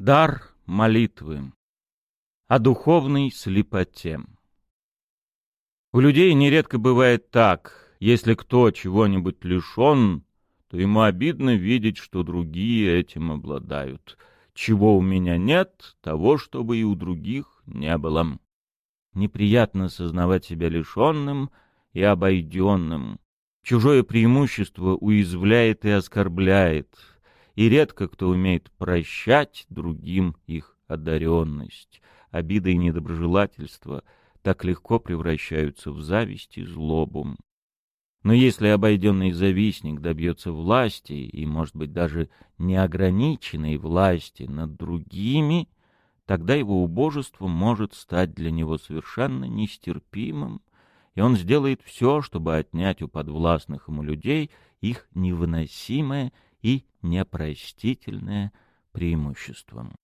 Дар молитвы. О духовной слепоте. У людей нередко бывает так, если кто чего-нибудь лишен, то ему обидно видеть, что другие этим обладают. Чего у меня нет, того, чтобы и у других не было. Неприятно сознавать себя лишенным и обойденным. Чужое преимущество уязвляет и оскорбляет — и редко кто умеет прощать другим их одаренность. Обида и недоброжелательство так легко превращаются в зависть и злобу. Но если обойденный завистник добьется власти, и, может быть, даже неограниченной власти над другими, тогда его убожество может стать для него совершенно нестерпимым, и он сделает все, чтобы отнять у подвластных ему людей их невыносимое и непростительное преимуществом.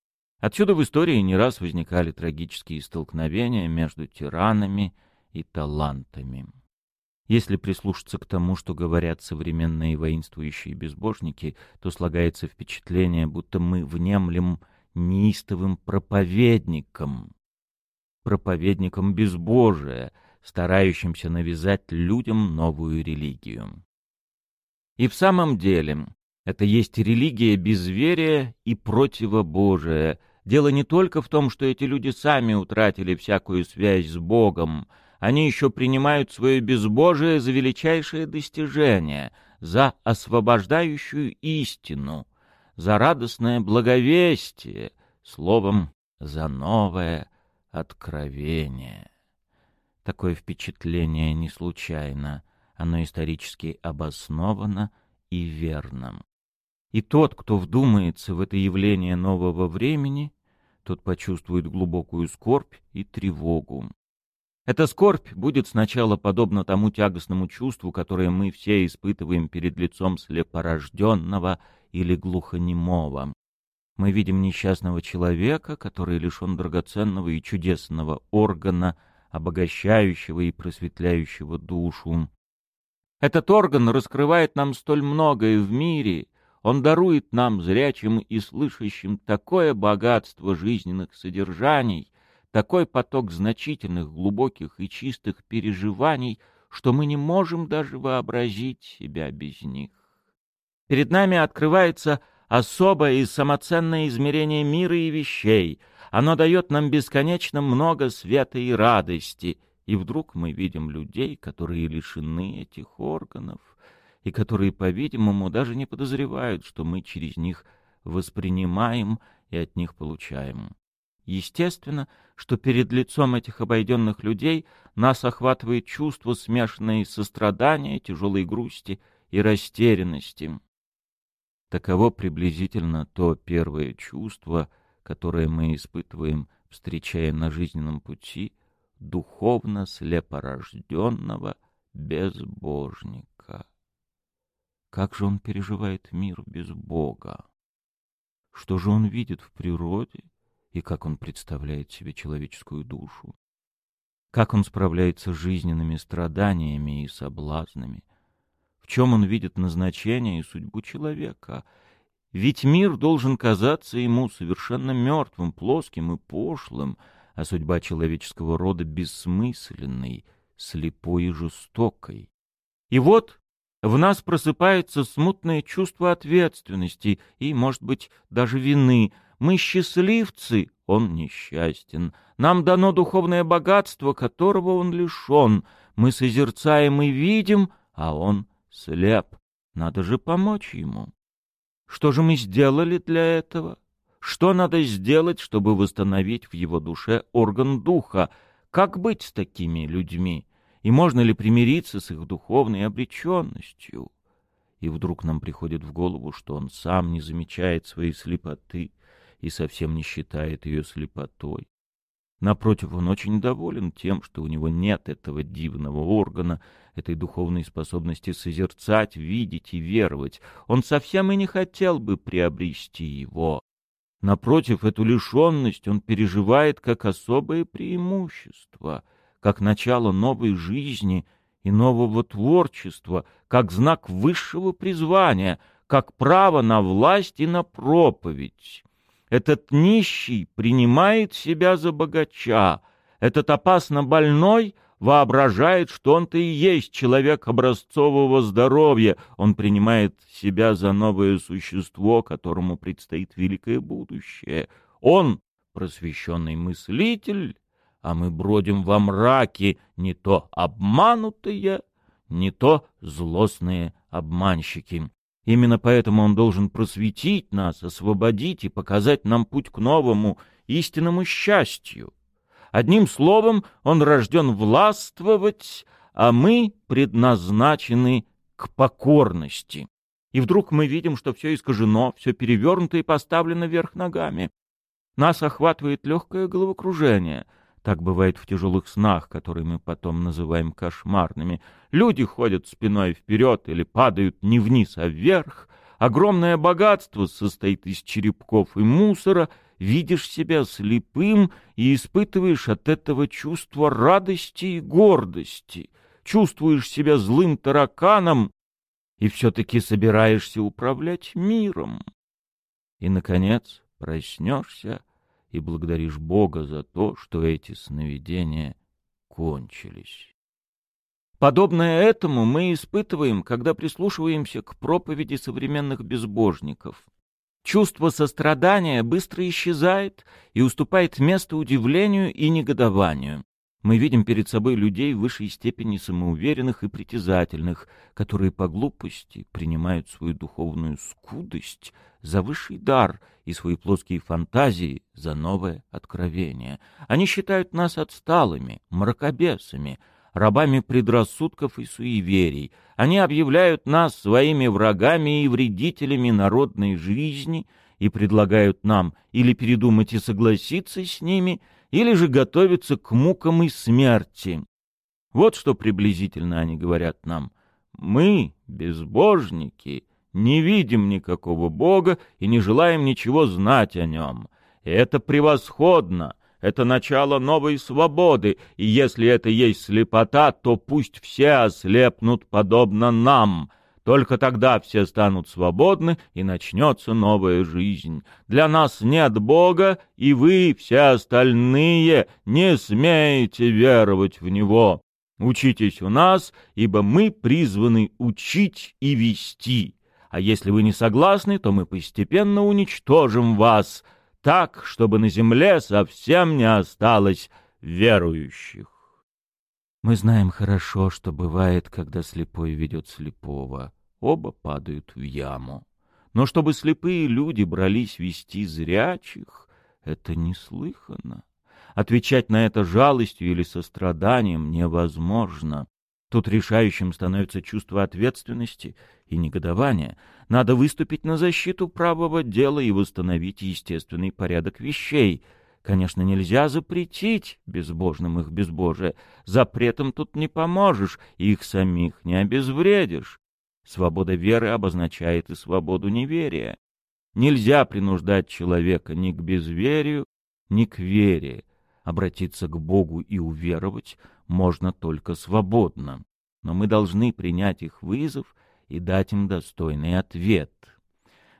Отсюда в истории не раз возникали трагические столкновения между тиранами и талантами. Если прислушаться к тому, что говорят современные воинствующие безбожники, то слагается впечатление, будто мы внемлем неистовым проповедником, проповедником безбожия, старающимся навязать людям новую религию. И в самом деле, это есть религия безверия и противобожия. Дело не только в том, что эти люди сами утратили всякую связь с Богом, они еще принимают свое безбожие за величайшее достижение, за освобождающую истину, за радостное благовестие, словом, за новое откровение. Такое впечатление не случайно, оно исторически обосновано и верно. И тот, кто вдумается в это явление нового времени, тот почувствует глубокую скорбь и тревогу. Эта скорбь будет сначала подобна тому тягостному чувству, которое мы все испытываем перед лицом слепорожденного или глухонемого. Мы видим несчастного человека, который лишен драгоценного и чудесного органа, обогащающего и просветляющего душу. Этот орган раскрывает нам столь многое в мире, он дарует нам, зрячим и слышащим, такое богатство жизненных содержаний, такой поток значительных, глубоких и чистых переживаний, что мы не можем даже вообразить себя без них. Перед нами открывается особое и самоценное измерение мира и вещей. Оно дает нам бесконечно много света и радости. И вдруг мы видим людей, которые лишены этих органов, и которые, по-видимому, даже не подозревают, что мы через них воспринимаем и от них получаем. Естественно, что перед лицом этих обойденных людей нас охватывает чувство, смешанное сострадания, тяжелой грусти и растерянности. Таково приблизительно то первое чувство, которое мы испытываем, встречая на жизненном пути духовно слепорожденного безбожника. Как же он переживает мир без Бога? Что же он видит в природе и как он представляет себе человеческую душу? Как он справляется с жизненными страданиями и соблазнами? В чем он видит назначение и судьбу человека? Ведь мир должен казаться ему совершенно мертвым, плоским и пошлым, а судьба человеческого рода бессмысленной, слепой и жестокой. И вот в нас просыпается смутное чувство ответственности и, может быть, даже вины. Мы счастливцы, он несчастен. Нам дано духовное богатство, которого он лишен. Мы созерцаем и видим, а он слеп. Надо же помочь ему. Что же мы сделали для этого? Что надо сделать, чтобы восстановить в его душе орган духа? Как быть с такими людьми? И можно ли примириться с их духовной обреченностью? И вдруг нам приходит в голову, что он сам не замечает своей слепоты и совсем не считает ее слепотой. Напротив, он очень доволен тем, что у него нет этого дивного органа, этой духовной способности созерцать, видеть и веровать. Он совсем и не хотел бы приобрести его. Напротив, эту лишенность он переживает как особое преимущество — как начало новой жизни и нового творчества, как знак высшего призвания, как право на власть и на проповедь. Этот нищий принимает себя за богача, этот опасно больной воображает, что он-то и есть человек образцового здоровья, он принимает себя за новое существо, которому предстоит великое будущее. Он — просвещенный мыслитель, а мы бродим во мраке, не то обманутые, не то злостные обманщики. Именно поэтому он должен просветить нас, освободить и показать нам путь к новому, истинному счастью. Одним словом, он рожден властвовать, а мы предназначены к покорности. И вдруг мы видим, что все искажено, все перевернуто и поставлено вверх ногами. Нас охватывает легкое головокружение. Так бывает в тяжелых снах, которые мы потом называем кошмарными. Люди ходят спиной вперед или падают не вниз, а вверх. Огромное богатство состоит из черепков и мусора. Видишь себя слепым и испытываешь от этого чувство радости и гордости. Чувствуешь себя злым тараканом и все-таки собираешься управлять миром. И, наконец, проснешься и благодаришь Бога за то, что эти сновидения кончились. Подобное этому мы испытываем, когда прислушиваемся к проповеди современных безбожников. Чувство сострадания быстро исчезает и уступает место удивлению и негодованию. Мы видим перед собой людей в высшей степени самоуверенных и притязательных, которые по глупости принимают свою духовную скудость за высший дар и свои плоские фантазии за новое откровение. Они считают нас отсталыми, мракобесами, рабами предрассудков и суеверий. Они объявляют нас своими врагами и вредителями народной жизни и предлагают нам или передумать и согласиться с ними — или же готовиться к мукам и смерти. Вот что приблизительно они говорят нам. Мы, безбожники, не видим никакого Бога и не желаем ничего знать о нем. И это превосходно, это начало новой свободы, и если это есть слепота, то пусть все ослепнут подобно нам, только тогда все станут свободны, и начнется новая жизнь. Для нас нет Бога, и вы, все остальные, не смеете веровать в Него. Учитесь у нас, ибо мы призваны учить и вести. А если вы не согласны, то мы постепенно уничтожим вас, так, чтобы на земле совсем не осталось верующих. Мы знаем хорошо, что бывает, когда слепой ведет слепого оба падают в яму. Но чтобы слепые люди брались вести зрячих, это неслыханно. Отвечать на это жалостью или состраданием невозможно. Тут решающим становится чувство ответственности и негодования. Надо выступить на защиту правого дела и восстановить естественный порядок вещей. Конечно, нельзя запретить безбожным их безбожие. Запретом тут не поможешь, их самих не обезвредишь. Свобода веры обозначает и свободу неверия. Нельзя принуждать человека ни к безверию, ни к вере. Обратиться к Богу и уверовать можно только свободно. Но мы должны принять их вызов и дать им достойный ответ.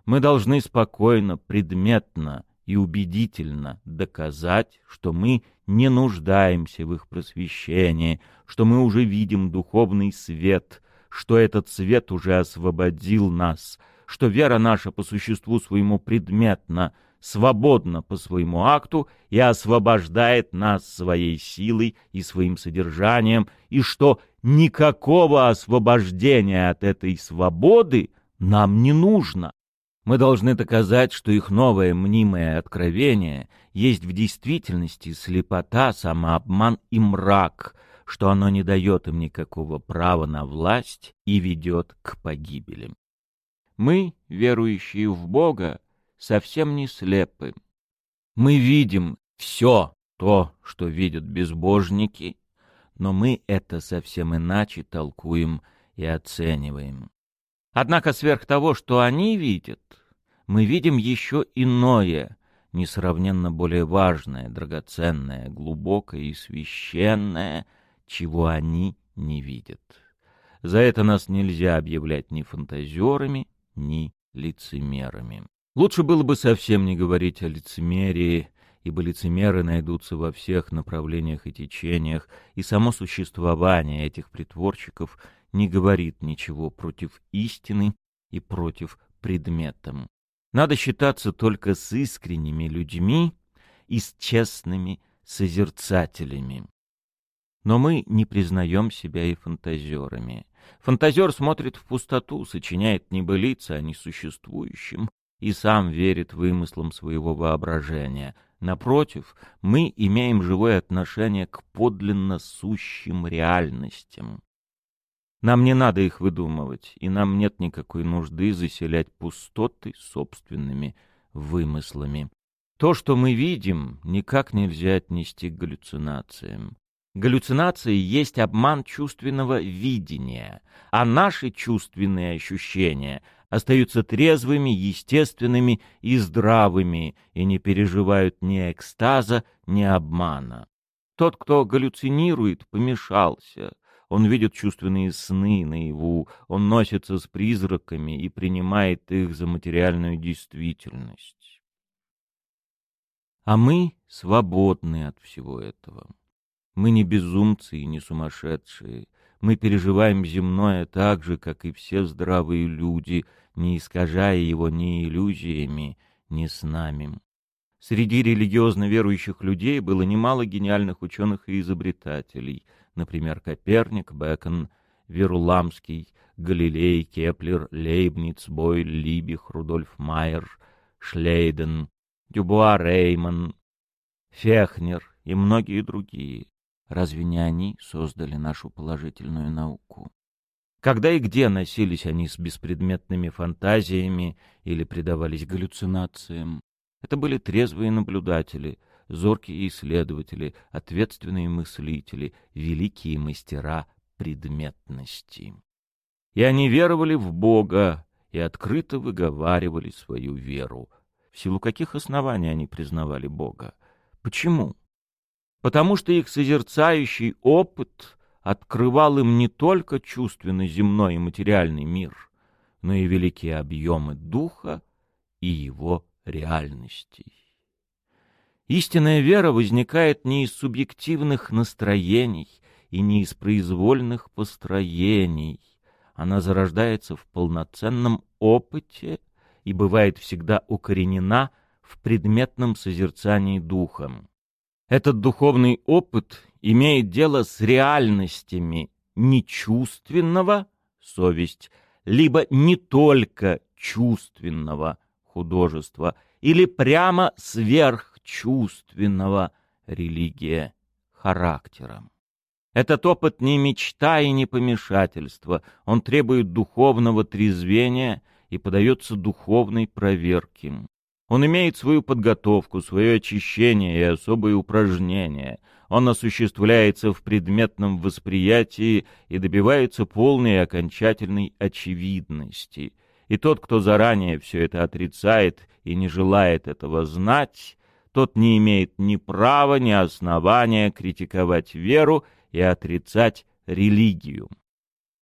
Мы должны спокойно, предметно и убедительно доказать, что мы не нуждаемся в их просвещении, что мы уже видим духовный свет, что этот свет уже освободил нас, что вера наша по существу своему предметна, свободна по своему акту и освобождает нас своей силой и своим содержанием, и что никакого освобождения от этой свободы нам не нужно. Мы должны доказать, что их новое мнимое откровение есть в действительности слепота, самообман и мрак — что оно не дает им никакого права на власть и ведет к погибели. Мы, верующие в Бога, совсем не слепы. Мы видим все то, что видят безбожники, но мы это совсем иначе толкуем и оцениваем. Однако сверх того, что они видят, мы видим еще иное, несравненно более важное, драгоценное, глубокое и священное, чего они не видят. За это нас нельзя объявлять ни фантазерами, ни лицемерами. Лучше было бы совсем не говорить о лицемерии, ибо лицемеры найдутся во всех направлениях и течениях, и само существование этих притворщиков не говорит ничего против истины и против предметам. Надо считаться только с искренними людьми и с честными созерцателями. Но мы не признаем себя и фантазерами. Фантазер смотрит в пустоту, сочиняет небылицы о несуществующем и сам верит вымыслам своего воображения. Напротив, мы имеем живое отношение к подлинно сущим реальностям. Нам не надо их выдумывать, и нам нет никакой нужды заселять пустоты собственными вымыслами. То, что мы видим, никак нельзя отнести к галлюцинациям. Галлюцинации есть обман чувственного видения, а наши чувственные ощущения остаются трезвыми, естественными и здравыми и не переживают ни экстаза, ни обмана. Тот, кто галлюцинирует, помешался. Он видит чувственные сны наяву, он носится с призраками и принимает их за материальную действительность. А мы свободны от всего этого. Мы не безумцы и не сумасшедшие. Мы переживаем земное так же, как и все здравые люди, не искажая его ни иллюзиями, ни снами. Среди религиозно верующих людей было немало гениальных ученых и изобретателей, например, Коперник, Бэкон Веруламский, Галилей, Кеплер, Лейбниц, Бойль, Либих, Рудольф Майер, Шлейден, Дюбуа Рейман, Фехнер и многие другие. Разве не они создали нашу положительную науку? Когда и где носились они с беспредметными фантазиями или предавались галлюцинациям? Это были трезвые наблюдатели, зоркие исследователи, ответственные мыслители, великие мастера предметности. И они веровали в Бога и открыто выговаривали свою веру. В силу каких оснований они признавали Бога? Почему? потому что их созерцающий опыт открывал им не только чувственный земной и материальный мир, но и великие объемы духа и его реальностей. Истинная вера возникает не из субъективных настроений и не из произвольных построений. Она зарождается в полноценном опыте и бывает всегда укоренена в предметном созерцании духом. Этот духовный опыт имеет дело с реальностями нечувственного, совесть, либо не только чувственного художества, или прямо сверхчувственного религия характером. Этот опыт не мечта и не помешательство, он требует духовного трезвения и подается духовной проверке. Он имеет свою подготовку, свое очищение и особые упражнения. Он осуществляется в предметном восприятии и добивается полной и окончательной очевидности. И тот, кто заранее все это отрицает и не желает этого знать, тот не имеет ни права, ни основания критиковать веру и отрицать религию.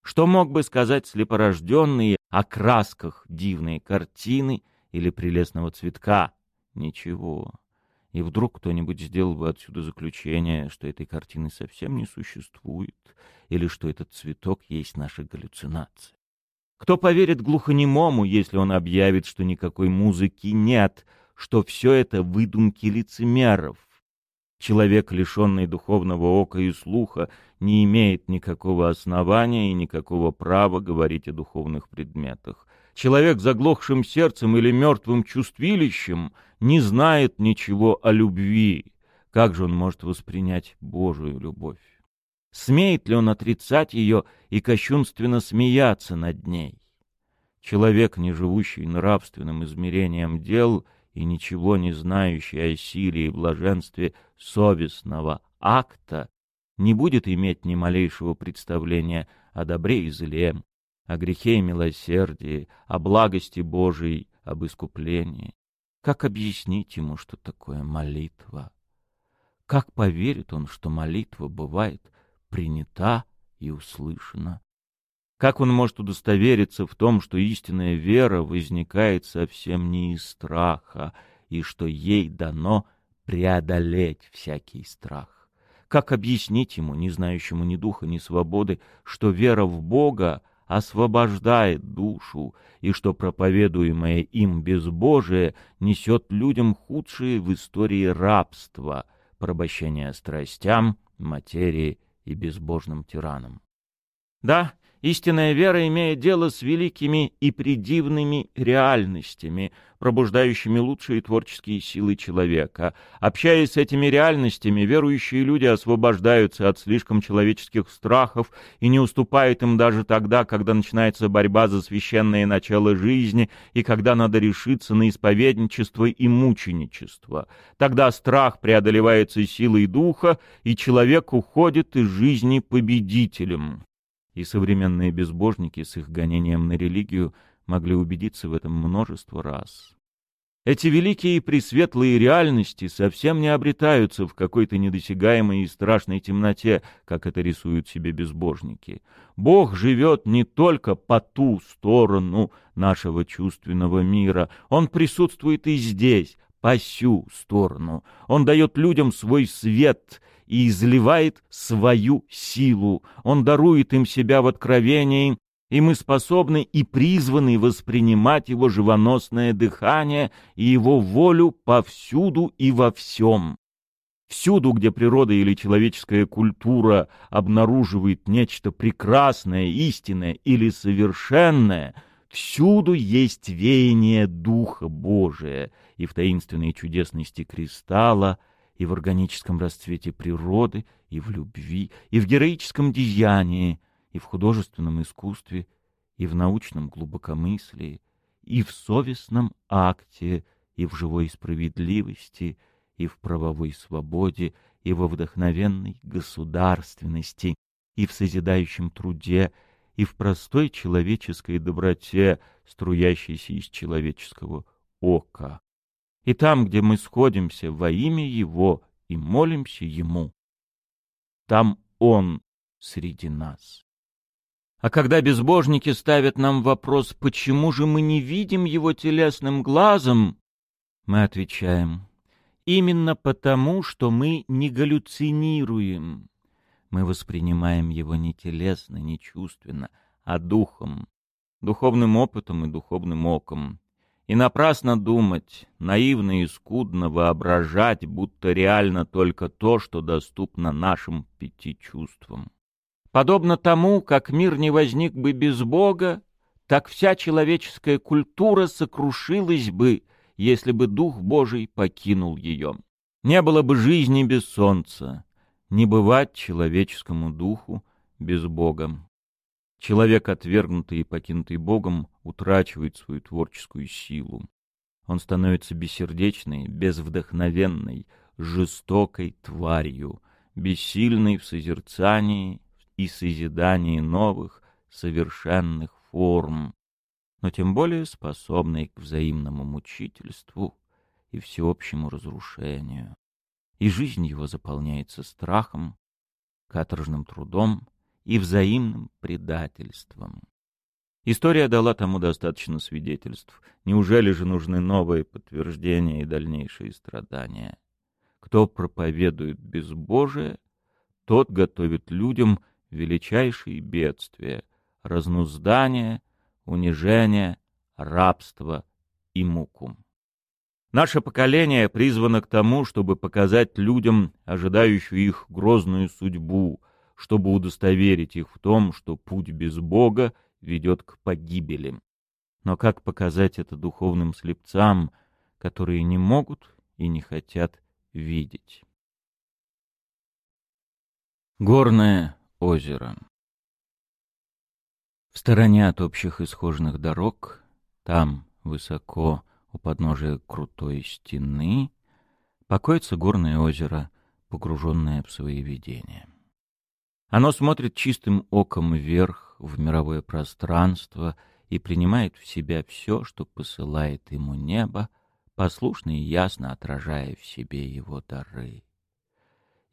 Что мог бы сказать слепорожденный о красках дивной картины — или прелестного цветка. Ничего. И вдруг кто-нибудь сделал бы отсюда заключение, что этой картины совсем не существует, или что этот цветок есть наша галлюцинация. Кто поверит глухонемому, если он объявит, что никакой музыки нет, что все это выдумки лицемеров? Человек, лишенный духовного ока и слуха, не имеет никакого основания и никакого права говорить о духовных предметах. Человек заглохшим сердцем или мертвым чувствилищем не знает ничего о любви. Как же он может воспринять Божию любовь? Смеет ли он отрицать ее и кощунственно смеяться над ней? Человек, не живущий нравственным измерением дел и ничего не знающий о силе и блаженстве совестного акта, не будет иметь ни малейшего представления о добре и зле, о грехе и милосердии, о благости Божией, об искуплении. Как объяснить ему, что такое молитва? Как поверит он, что молитва бывает принята и услышана? Как он может удостовериться в том, что истинная вера возникает совсем не из страха, и что ей дано преодолеть всякий страх? Как объяснить ему, не знающему ни духа, ни свободы, что вера в Бога освобождает душу, и что проповедуемое им безбожие несет людям худшие в истории рабства, порабощение страстям, материи и безбожным тиранам? Да, Истинная вера имеет дело с великими и предивными реальностями, пробуждающими лучшие творческие силы человека. Общаясь с этими реальностями, верующие люди освобождаются от слишком человеческих страхов и не уступают им даже тогда, когда начинается борьба за священное начало жизни и когда надо решиться на исповедничество и мученичество. Тогда страх преодолевается силой духа, и человек уходит из жизни победителем и современные безбожники с их гонением на религию могли убедиться в этом множество раз. Эти великие и пресветлые реальности совсем не обретаются в какой-то недосягаемой и страшной темноте, как это рисуют себе безбожники. Бог живет не только по ту сторону нашего чувственного мира, Он присутствует и здесь, по сю сторону. Он дает людям свой свет и изливает свою силу. Он дарует им себя в откровении, и мы способны и призваны воспринимать его живоносное дыхание и его волю повсюду и во всем. Всюду, где природа или человеческая культура обнаруживает нечто прекрасное, истинное или совершенное, всюду есть веяние Духа Божия и в таинственной чудесности кристалла, и в органическом расцвете природы, и в любви, и в героическом деянии, и в художественном искусстве, и в научном глубокомыслии, и в совестном акте, и в живой справедливости, и в правовой свободе, и во вдохновенной государственности, и в созидающем труде, и в простой человеческой доброте, струящейся из человеческого ока и там, где мы сходимся во имя Его и молимся Ему, там Он среди нас. А когда безбожники ставят нам вопрос, почему же мы не видим Его телесным глазом, мы отвечаем, именно потому, что мы не галлюцинируем. Мы воспринимаем Его не телесно, не чувственно, а духом, духовным опытом и духовным оком. И напрасно думать, наивно и скудно воображать, будто реально только то, что доступно нашим пяти чувствам. Подобно тому, как мир не возник бы без Бога, так вся человеческая культура сокрушилась бы, если бы Дух Божий покинул ее. Не было бы жизни без солнца, не бывать человеческому духу без Бога. Человек, отвергнутый и покинутый Богом, утрачивает свою творческую силу. Он становится бессердечной, безвдохновенной, жестокой тварью, бессильной в созерцании и созидании новых, совершенных форм, но тем более способной к взаимному мучительству и всеобщему разрушению. И жизнь его заполняется страхом, каторжным трудом и взаимным предательством. История дала тому достаточно свидетельств. Неужели же нужны новые подтверждения и дальнейшие страдания? Кто проповедует безбожие, тот готовит людям величайшие бедствия, разнуздание, унижение, рабство и муку. Наше поколение призвано к тому, чтобы показать людям, ожидающую их грозную судьбу, чтобы удостоверить их в том, что путь без Бога ведет к погибели. Но как показать это духовным слепцам, которые не могут и не хотят видеть? Горное озеро В стороне от общих исхоженных дорог, там, высоко, у подножия крутой стены, покоится горное озеро, погруженное в свои видения. Оно смотрит чистым оком вверх в мировое пространство и принимает в себя все, что посылает ему небо, послушно и ясно отражая в себе его дары.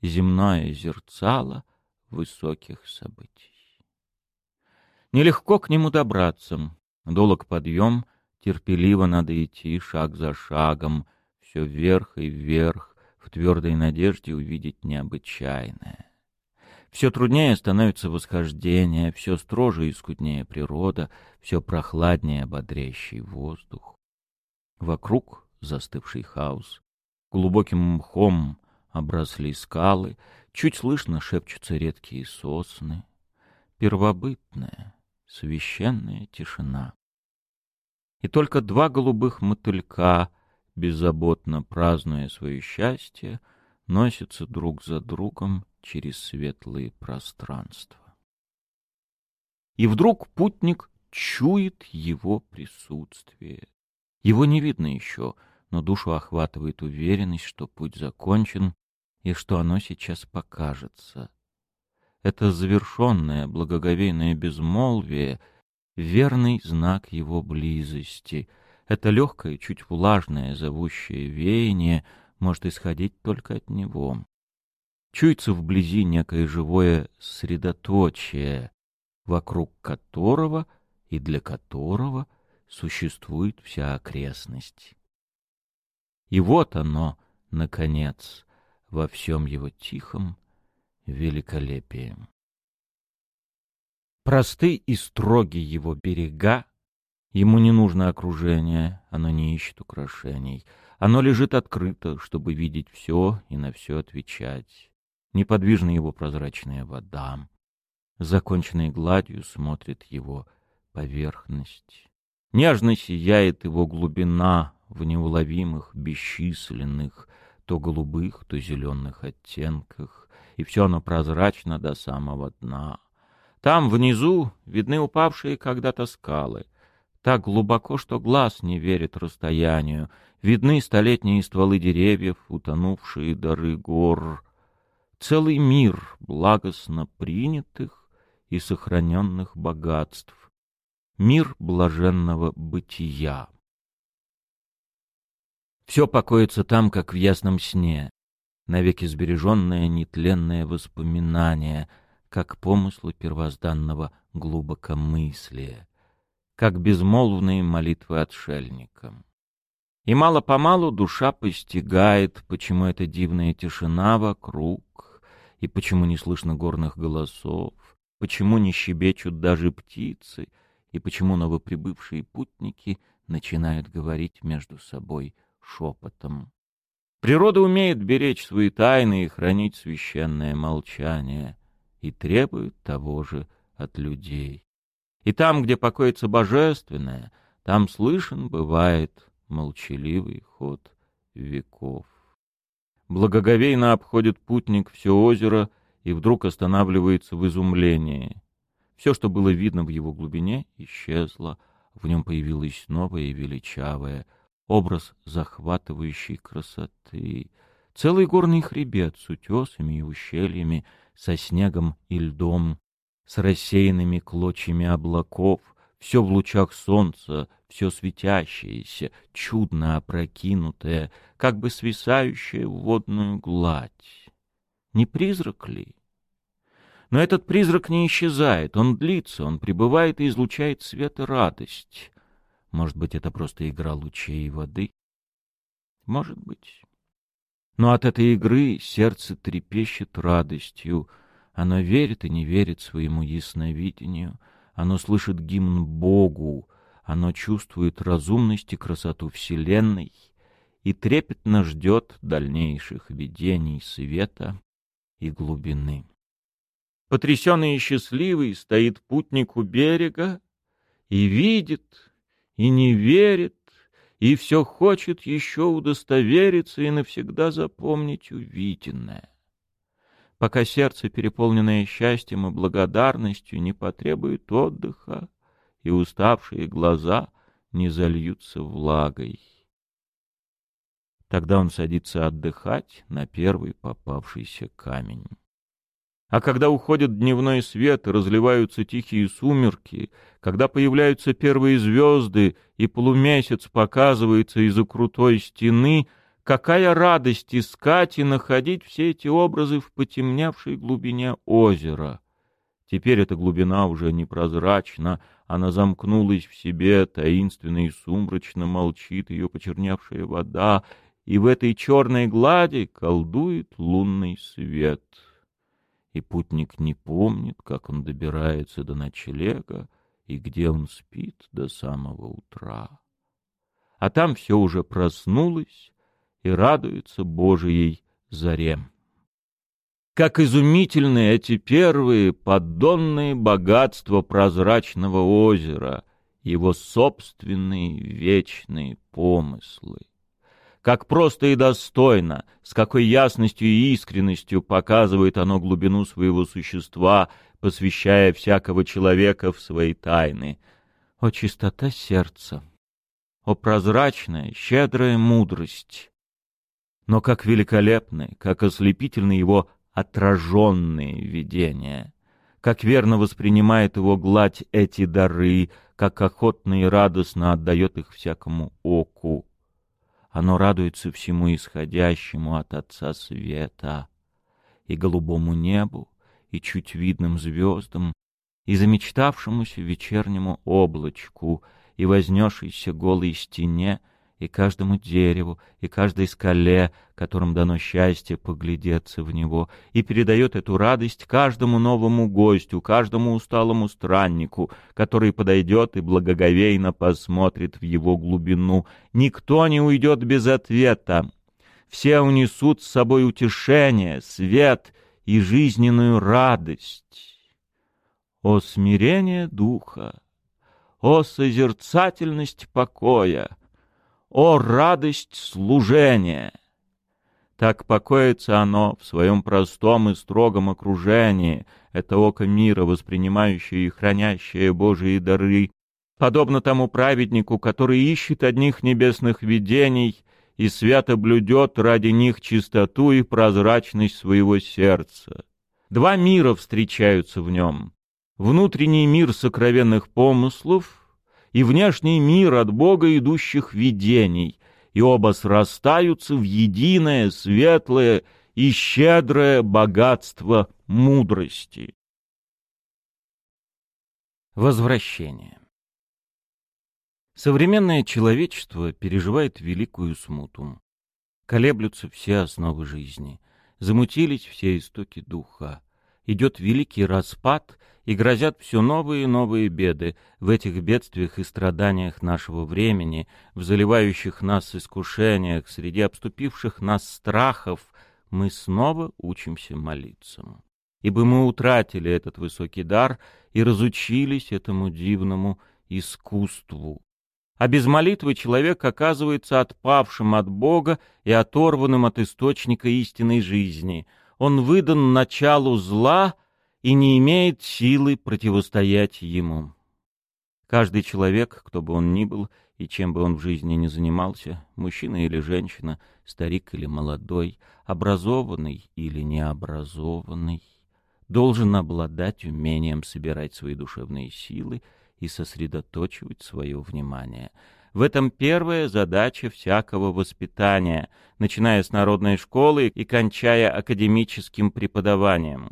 Земное зерцало высоких событий. Нелегко к нему добраться. Долог подъем, терпеливо надо идти шаг за шагом, все вверх и вверх, в твердой надежде увидеть необычайное. Все труднее становится восхождение, все строже и скуднее природа, все прохладнее ободрящий воздух. Вокруг застывший хаос. Глубоким мхом обросли скалы, чуть слышно шепчутся редкие сосны. Первобытная, священная тишина. И только два голубых мотылька, беззаботно празднуя свое счастье, носятся друг за другом через светлые пространства. И вдруг путник чует его присутствие. Его не видно еще, но душу охватывает уверенность, что путь закончен и что оно сейчас покажется. Это завершенное, благоговейное безмолвие — верный знак его близости. Это легкое, чуть влажное, зовущее веяние может исходить только от него. Чуется вблизи некое живое средоточие, вокруг которого и для которого существует вся окрестность. И вот оно, наконец, во всем его тихом, великолепием. Просты и строги его берега, ему не нужно окружение, оно не ищет украшений, оно лежит открыто, чтобы видеть все и на все отвечать. Неподвижна его прозрачная вода, законченной гладью смотрит его поверхность. Нежно сияет его глубина в неуловимых, бесчисленных, то голубых, то зеленых оттенках, и все оно прозрачно до самого дна. Там, внизу, видны упавшие когда-то скалы. Так глубоко, что глаз не верит расстоянию. Видны столетние стволы деревьев, утонувшие дары гор. Целый мир благостно принятых и сохраненных богатств. Мир блаженного бытия. Все покоится там, как в ясном сне, навеки сбереженное нетленное воспоминание, как помыслы первозданного глубокомыслия, как безмолвные молитвы отшельникам. И мало-помалу душа постигает, почему эта дивная тишина вокруг, и почему не слышно горных голосов, почему не щебечут даже птицы, и почему новоприбывшие путники начинают говорить между собой шепотом. Природа умеет беречь свои тайны и хранить священное молчание, и требует того же от людей. И там, где покоится божественное, там слышен бывает молчаливый ход веков. Благоговейно обходит путник все озеро и вдруг останавливается в изумлении. Все, что было видно в его глубине, исчезло, в нем появилось новое и величавое — образ захватывающей красоты. Целый горный хребет с утесами и ущельями, со снегом и льдом, с рассеянными клочьями облаков, все в лучах солнца, все светящееся, чудно опрокинутое, как бы свисающее в водную гладь. Не призрак ли? Но этот призрак не исчезает, он длится, он пребывает и излучает свет и радость. Может быть, это просто игра лучей воды? Может быть. Но от этой игры сердце трепещет радостью. Оно верит и не верит своему ясновидению. Оно слышит гимн Богу. Оно чувствует разумность и красоту Вселенной и трепетно ждет дальнейших видений света и глубины. Потрясенный и счастливый стоит путник у берега и видит, и не верит, и все хочет еще удостовериться и навсегда запомнить увиденное. Пока сердце, переполненное счастьем и благодарностью, не потребует отдыха, и уставшие глаза не зальются влагой. Тогда он садится отдыхать на первый попавшийся камень. А когда уходит дневной свет и разливаются тихие сумерки, когда появляются первые звезды и полумесяц показывается из-за крутой стены, какая радость искать и находить все эти образы в потемневшей глубине озера. Теперь эта глубина уже непрозрачна, она замкнулась в себе, таинственно и сумрачно молчит ее почерневшая вода, и в этой черной глади колдует лунный свет. И путник не помнит, как он добирается до ночлега и где он спит до самого утра. А там все уже проснулось и радуется Божией заре. Как изумительны эти первые поддонные богатства прозрачного озера, его собственные вечные помыслы. Как просто и достойно, с какой ясностью и искренностью показывает оно глубину своего существа, посвящая всякого человека в свои тайны. О чистота сердца! О прозрачная, щедрая мудрость! Но как великолепны, как ослепительны его отраженные видения. Как верно воспринимает его гладь эти дары, как охотно и радостно отдает их всякому оку. Оно радуется всему исходящему от Отца Света, и голубому небу, и чуть видным звездам, и замечтавшемуся вечернему облачку, и вознесшейся голой стене, и каждому дереву, и каждой скале, которым дано счастье поглядеться в него, и передает эту радость каждому новому гостю, каждому усталому страннику, который подойдет и благоговейно посмотрит в его глубину. Никто не уйдет без ответа. Все унесут с собой утешение, свет и жизненную радость. О смирение духа! О созерцательность покоя! О, радость служения! Так покоится оно в своем простом и строгом окружении, это око мира, воспринимающее и хранящее Божии дары, подобно тому праведнику, который ищет одних небесных видений и свято блюдет ради них чистоту и прозрачность своего сердца. Два мира встречаются в нем. Внутренний мир сокровенных помыслов — и внешний мир от Бога идущих видений, и оба срастаются в единое, светлое и щедрое богатство мудрости. Возвращение Современное человечество переживает великую смуту. Колеблются все основы жизни, замутились все истоки духа. Идет великий распад — и грозят все новые и новые беды в этих бедствиях и страданиях нашего времени, в заливающих нас искушениях, среди обступивших нас страхов, мы снова учимся молиться. Ибо мы утратили этот высокий дар и разучились этому дивному искусству. А без молитвы человек оказывается отпавшим от Бога и оторванным от источника истинной жизни. Он выдан началу зла — и не имеет силы противостоять ему. Каждый человек, кто бы он ни был и чем бы он в жизни ни занимался, мужчина или женщина, старик или молодой, образованный или необразованный, должен обладать умением собирать свои душевные силы и сосредоточивать свое внимание. В этом первая задача всякого воспитания, начиная с народной школы и кончая академическим преподаванием.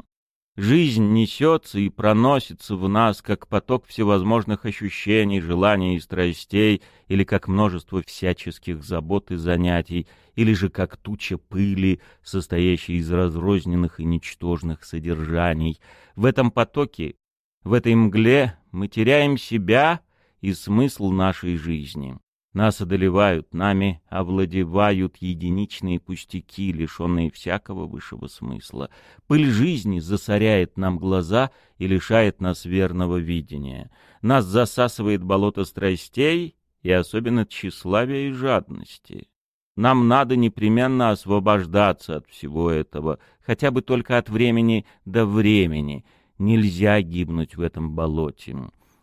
Жизнь несется и проносится в нас, как поток всевозможных ощущений, желаний и страстей, или как множество всяческих забот и занятий, или же как туча пыли, состоящая из разрозненных и ничтожных содержаний. В этом потоке, в этой мгле мы теряем себя и смысл нашей жизни. Нас одолевают, нами овладевают единичные пустяки, лишенные всякого высшего смысла. Пыль жизни засоряет нам глаза и лишает нас верного видения. Нас засасывает болото страстей и особенно тщеславия и жадности. Нам надо непременно освобождаться от всего этого, хотя бы только от времени до времени. Нельзя гибнуть в этом болоте.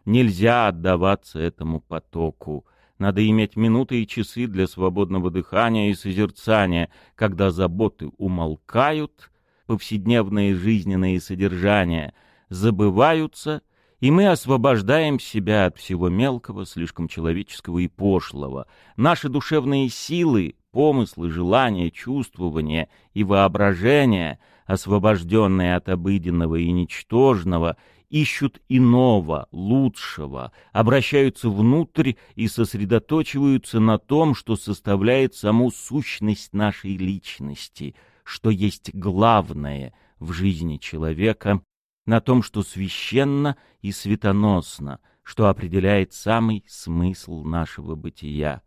Нельзя отдаваться этому потоку. Надо иметь минуты и часы для свободного дыхания и созерцания, когда заботы умолкают, повседневные жизненные содержания забываются, и мы освобождаем себя от всего мелкого, слишком человеческого и пошлого. Наши душевные силы помыслы, желания, чувствования и воображения, освобожденные от обыденного и ничтожного, ищут иного, лучшего, обращаются внутрь и сосредоточиваются на том, что составляет саму сущность нашей личности, что есть главное в жизни человека, на том, что священно и светоносно, что определяет самый смысл нашего бытия.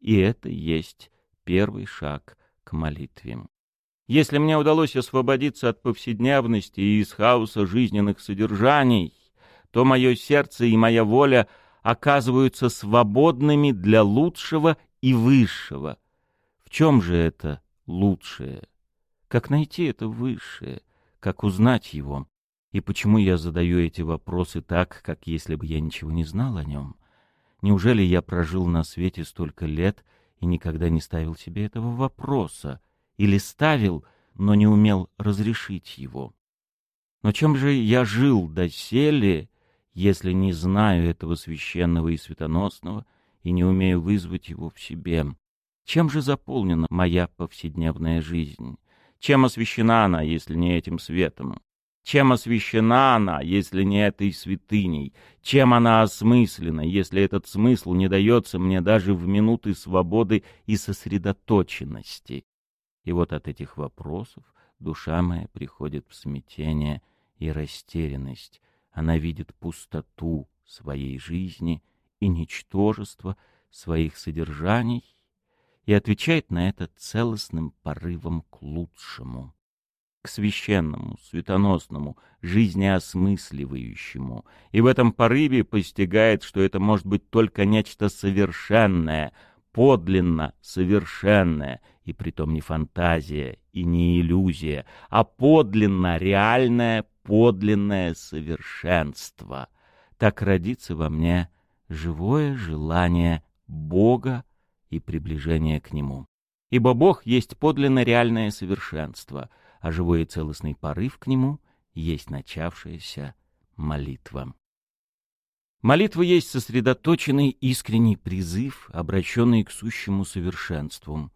И это есть первый шаг к молитве. Если мне удалось освободиться от повседневности и из хаоса жизненных содержаний, то мое сердце и моя воля оказываются свободными для лучшего и высшего. В чем же это лучшее? Как найти это высшее? Как узнать его? И почему я задаю эти вопросы так, как если бы я ничего не знал о нем? Неужели я прожил на свете столько лет и никогда не ставил себе этого вопроса? Или ставил, но не умел разрешить его? Но чем же я жил доселе, если не знаю этого священного и светоносного и не умею вызвать его в себе? Чем же заполнена моя повседневная жизнь? Чем освещена она, если не этим светом? Чем освящена она, если не этой святыней? Чем она осмыслена, если этот смысл не дается мне даже в минуты свободы и сосредоточенности? И вот от этих вопросов душа моя приходит в смятение и растерянность. Она видит пустоту своей жизни и ничтожество своих содержаний и отвечает на это целостным порывом к лучшему к священному, светоносному, жизнеосмысливающему, и в этом порыве постигает, что это может быть только нечто совершенное, подлинно совершенное, и притом не фантазия и не иллюзия, а подлинно реальное, подлинное совершенство. Так родится во мне живое желание Бога и приближение к Нему. Ибо Бог есть подлинно реальное совершенство — а живой и целостный порыв к нему есть начавшаяся молитва. Молитва есть сосредоточенный искренний призыв, обращенный к сущему совершенству.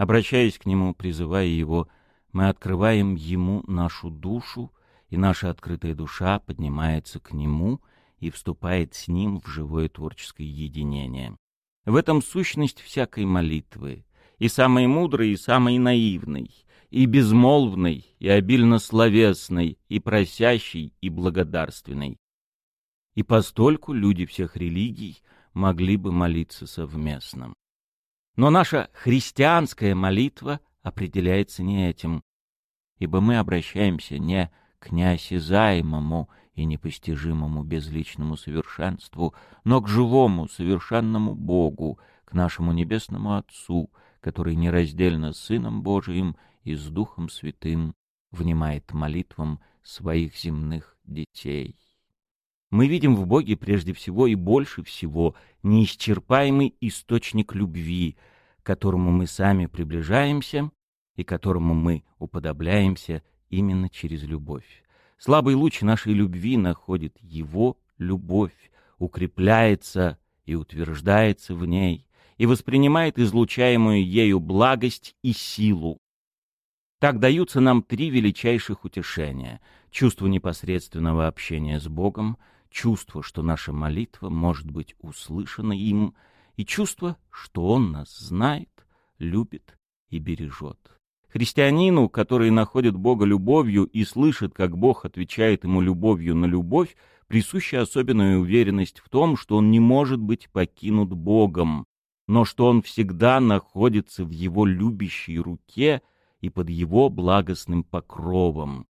Обращаясь к нему, призывая его, мы открываем ему нашу душу, и наша открытая душа поднимается к нему и вступает с ним в живое творческое единение. В этом сущность всякой молитвы, и самой мудрой, и самой наивной, и безмолвной, и обильно словесной, и просящей, и благодарственной. И постольку люди всех религий могли бы молиться совместно. Но наша христианская молитва определяется не этим, ибо мы обращаемся не к неосязаемому и непостижимому безличному совершенству, но к живому совершенному Богу, к нашему Небесному Отцу, который нераздельно с Сыном Божиим и с Духом Святым внимает молитвам своих земных детей. Мы видим в Боге прежде всего и больше всего неисчерпаемый источник любви, к которому мы сами приближаемся и которому мы уподобляемся именно через любовь. Слабый луч нашей любви находит его любовь, укрепляется и утверждается в ней, и воспринимает излучаемую ею благость и силу, так даются нам три величайших утешения — чувство непосредственного общения с Богом, чувство, что наша молитва может быть услышана им, и чувство, что Он нас знает, любит и бережет. Христианину, который находит Бога любовью и слышит, как Бог отвечает ему любовью на любовь, присуща особенная уверенность в том, что он не может быть покинут Богом, но что он всегда находится в его любящей руке и под его благостным покровом.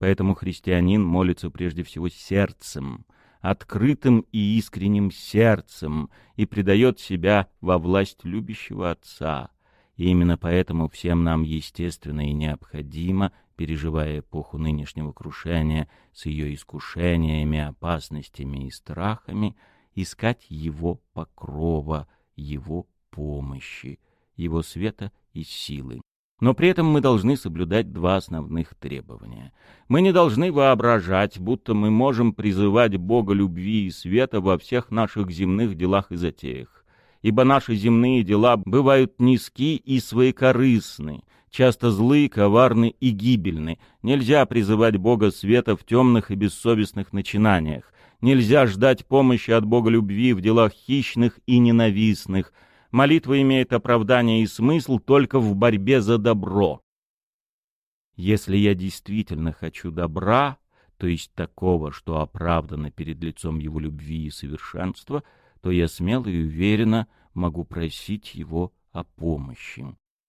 Поэтому христианин молится прежде всего сердцем, открытым и искренним сердцем, и предает себя во власть любящего Отца. И именно поэтому всем нам естественно и необходимо, переживая эпоху нынешнего крушения с ее искушениями, опасностями и страхами, искать Его покрова, Его помощи, Его света и силы. Но при этом мы должны соблюдать два основных требования. Мы не должны воображать, будто мы можем призывать Бога любви и света во всех наших земных делах и затеях. ибо наши земные дела бывают низки и своекорыстны, часто злы, коварны и гибельны. Нельзя призывать Бога света в темных и бессовестных начинаниях. Нельзя ждать помощи от Бога любви в делах хищных и ненавистных. Молитва имеет оправдание и смысл только в борьбе за добро. Если я действительно хочу добра, то есть такого, что оправдано перед лицом его любви и совершенства, то я смело и уверенно могу просить его о помощи.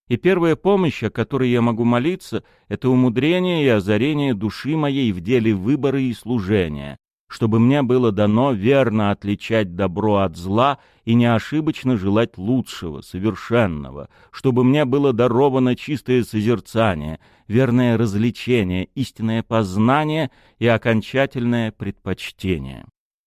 И первая помощь, о которой я могу молиться, это умудрение и озарение души моей в деле выбора и служения, чтобы мне было дано верно отличать добро от зла и неошибочно желать лучшего, совершенного, чтобы мне было даровано чистое созерцание, верное развлечение, истинное познание и окончательное предпочтение.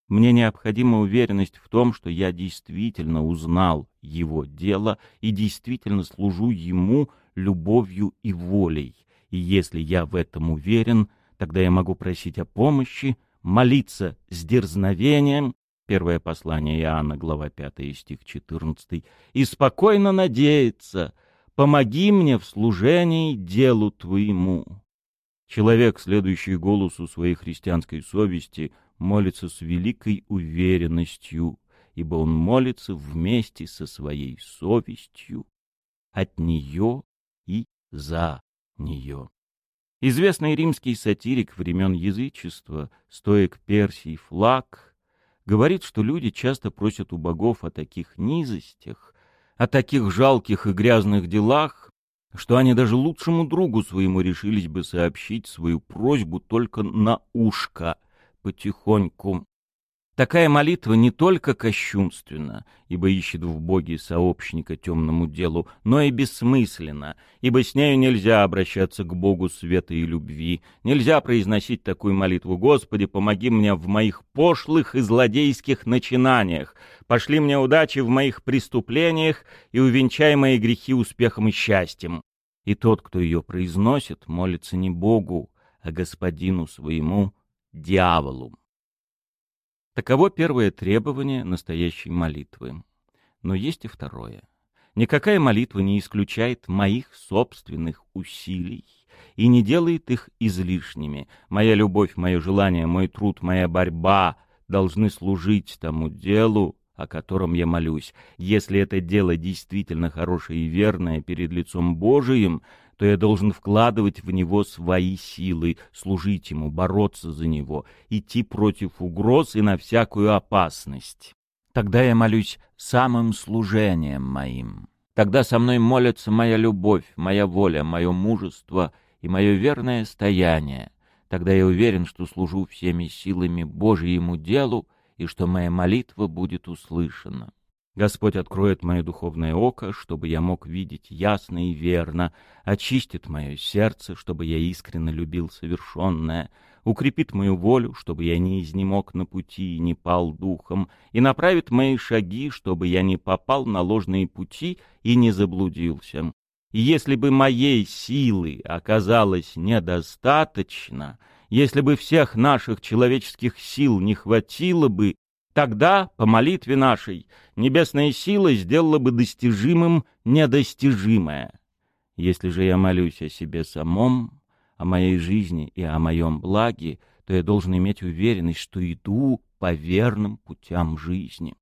Мне необходима уверенность в том, что я действительно узнал его дело и действительно служу ему любовью и волей. И если я в этом уверен, тогда я могу просить о помощи, молиться с дерзновением, первое послание Иоанна, глава 5, стих 14, и спокойно надеяться, помоги мне в служении делу Твоему. Человек, следующий голосу своей христианской совести — молится с великой уверенностью, ибо он молится вместе со своей совестью от нее и за нее. Известный римский сатирик времен язычества, стоек Персий Флаг, говорит, что люди часто просят у богов о таких низостях, о таких жалких и грязных делах, что они даже лучшему другу своему решились бы сообщить свою просьбу только на ушко — потихоньку. Такая молитва не только кощунственна, ибо ищет в Боге сообщника темному делу, но и бессмысленна, ибо с нею нельзя обращаться к Богу света и любви, нельзя произносить такую молитву «Господи, помоги мне в моих пошлых и злодейских начинаниях, пошли мне удачи в моих преступлениях и увенчай мои грехи успехом и счастьем». И тот, кто ее произносит, молится не Богу, а Господину своему, дьяволу. Таково первое требование настоящей молитвы. Но есть и второе. Никакая молитва не исключает моих собственных усилий и не делает их излишними. Моя любовь, мое желание, мой труд, моя борьба должны служить тому делу, о котором я молюсь. Если это дело действительно хорошее и верное перед лицом Божиим, то я должен вкладывать в него свои силы, служить ему, бороться за него, идти против угроз и на всякую опасность. Тогда я молюсь самым служением моим. Тогда со мной молятся моя любовь, моя воля, мое мужество и мое верное стояние. Тогда я уверен, что служу всеми силами Божьему делу и что моя молитва будет услышана. Господь откроет мое духовное око, чтобы я мог видеть ясно и верно, очистит мое сердце, чтобы я искренне любил совершенное, укрепит мою волю, чтобы я не изнемог на пути и не пал духом, и направит мои шаги, чтобы я не попал на ложные пути и не заблудился. И если бы моей силы оказалось недостаточно, если бы всех наших человеческих сил не хватило бы, Тогда, по молитве нашей, небесная сила сделала бы достижимым недостижимое. Если же я молюсь о себе самом, о моей жизни и о моем благе, то я должен иметь уверенность, что иду по верным путям жизни.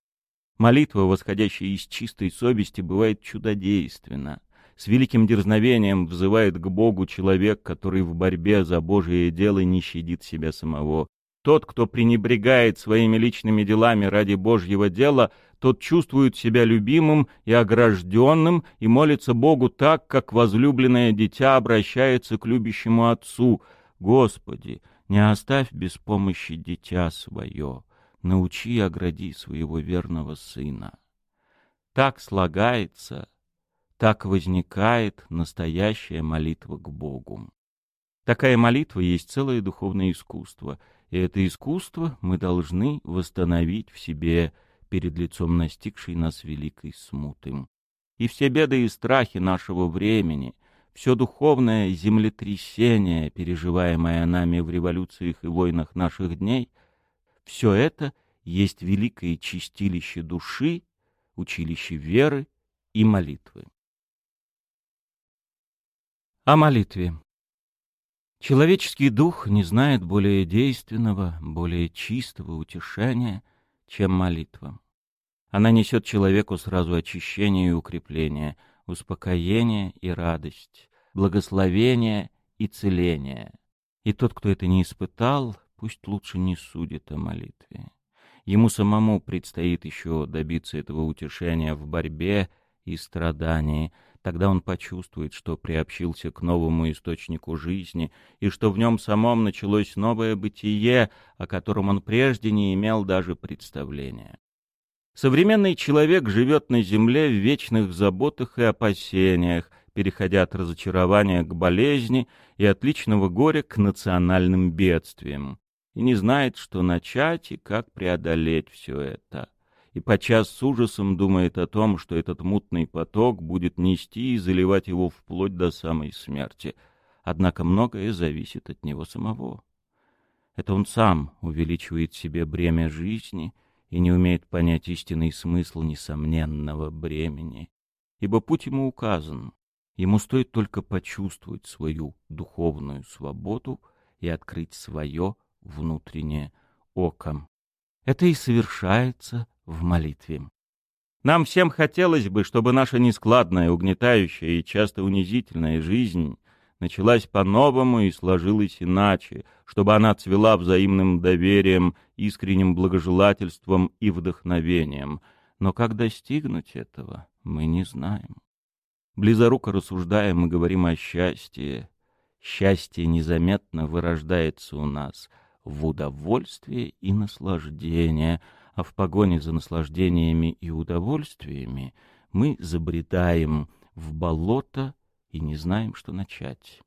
Молитва, восходящая из чистой совести, бывает чудодейственна. С великим дерзновением взывает к Богу человек, который в борьбе за Божие дело не щадит себя самого. Тот, кто пренебрегает своими личными делами ради Божьего дела, тот чувствует себя любимым и огражденным и молится Богу так, как возлюбленное дитя обращается к любящему отцу. «Господи, не оставь без помощи дитя свое, научи и огради своего верного сына». Так слагается, так возникает настоящая молитва к Богу. Такая молитва есть целое духовное искусство — и это искусство мы должны восстановить в себе перед лицом настигшей нас великой смуты. И все беды и страхи нашего времени, все духовное землетрясение, переживаемое нами в революциях и войнах наших дней, все это есть великое чистилище души, училище веры и молитвы. О молитве. Человеческий дух не знает более действенного, более чистого утешения, чем молитва. Она несет человеку сразу очищение и укрепление, успокоение и радость, благословение и целение. И тот, кто это не испытал, пусть лучше не судит о молитве. Ему самому предстоит еще добиться этого утешения в борьбе и страдании. Тогда он почувствует, что приобщился к новому источнику жизни, и что в нем самом началось новое бытие, о котором он прежде не имел даже представления. Современный человек живет на земле в вечных заботах и опасениях, переходя от разочарования к болезни и от личного горя к национальным бедствиям, и не знает, что начать и как преодолеть все это. И подчас с ужасом думает о том, что этот мутный поток будет нести и заливать его вплоть до самой смерти. Однако многое зависит от него самого. Это он сам увеличивает себе бремя жизни и не умеет понять истинный смысл несомненного бремени. Ибо путь ему указан, Ему стоит только почувствовать свою духовную свободу и открыть свое внутреннее око. Это и совершается в молитве. Нам всем хотелось бы, чтобы наша нескладная, угнетающая и часто унизительная жизнь началась по-новому и сложилась иначе, чтобы она цвела взаимным доверием, искренним благожелательством и вдохновением. Но как достигнуть этого, мы не знаем. Близоруко рассуждаем и говорим о счастье. Счастье незаметно вырождается у нас в удовольствие и наслаждение, а в погоне за наслаждениями и удовольствиями мы забредаем в болото и не знаем, что начать.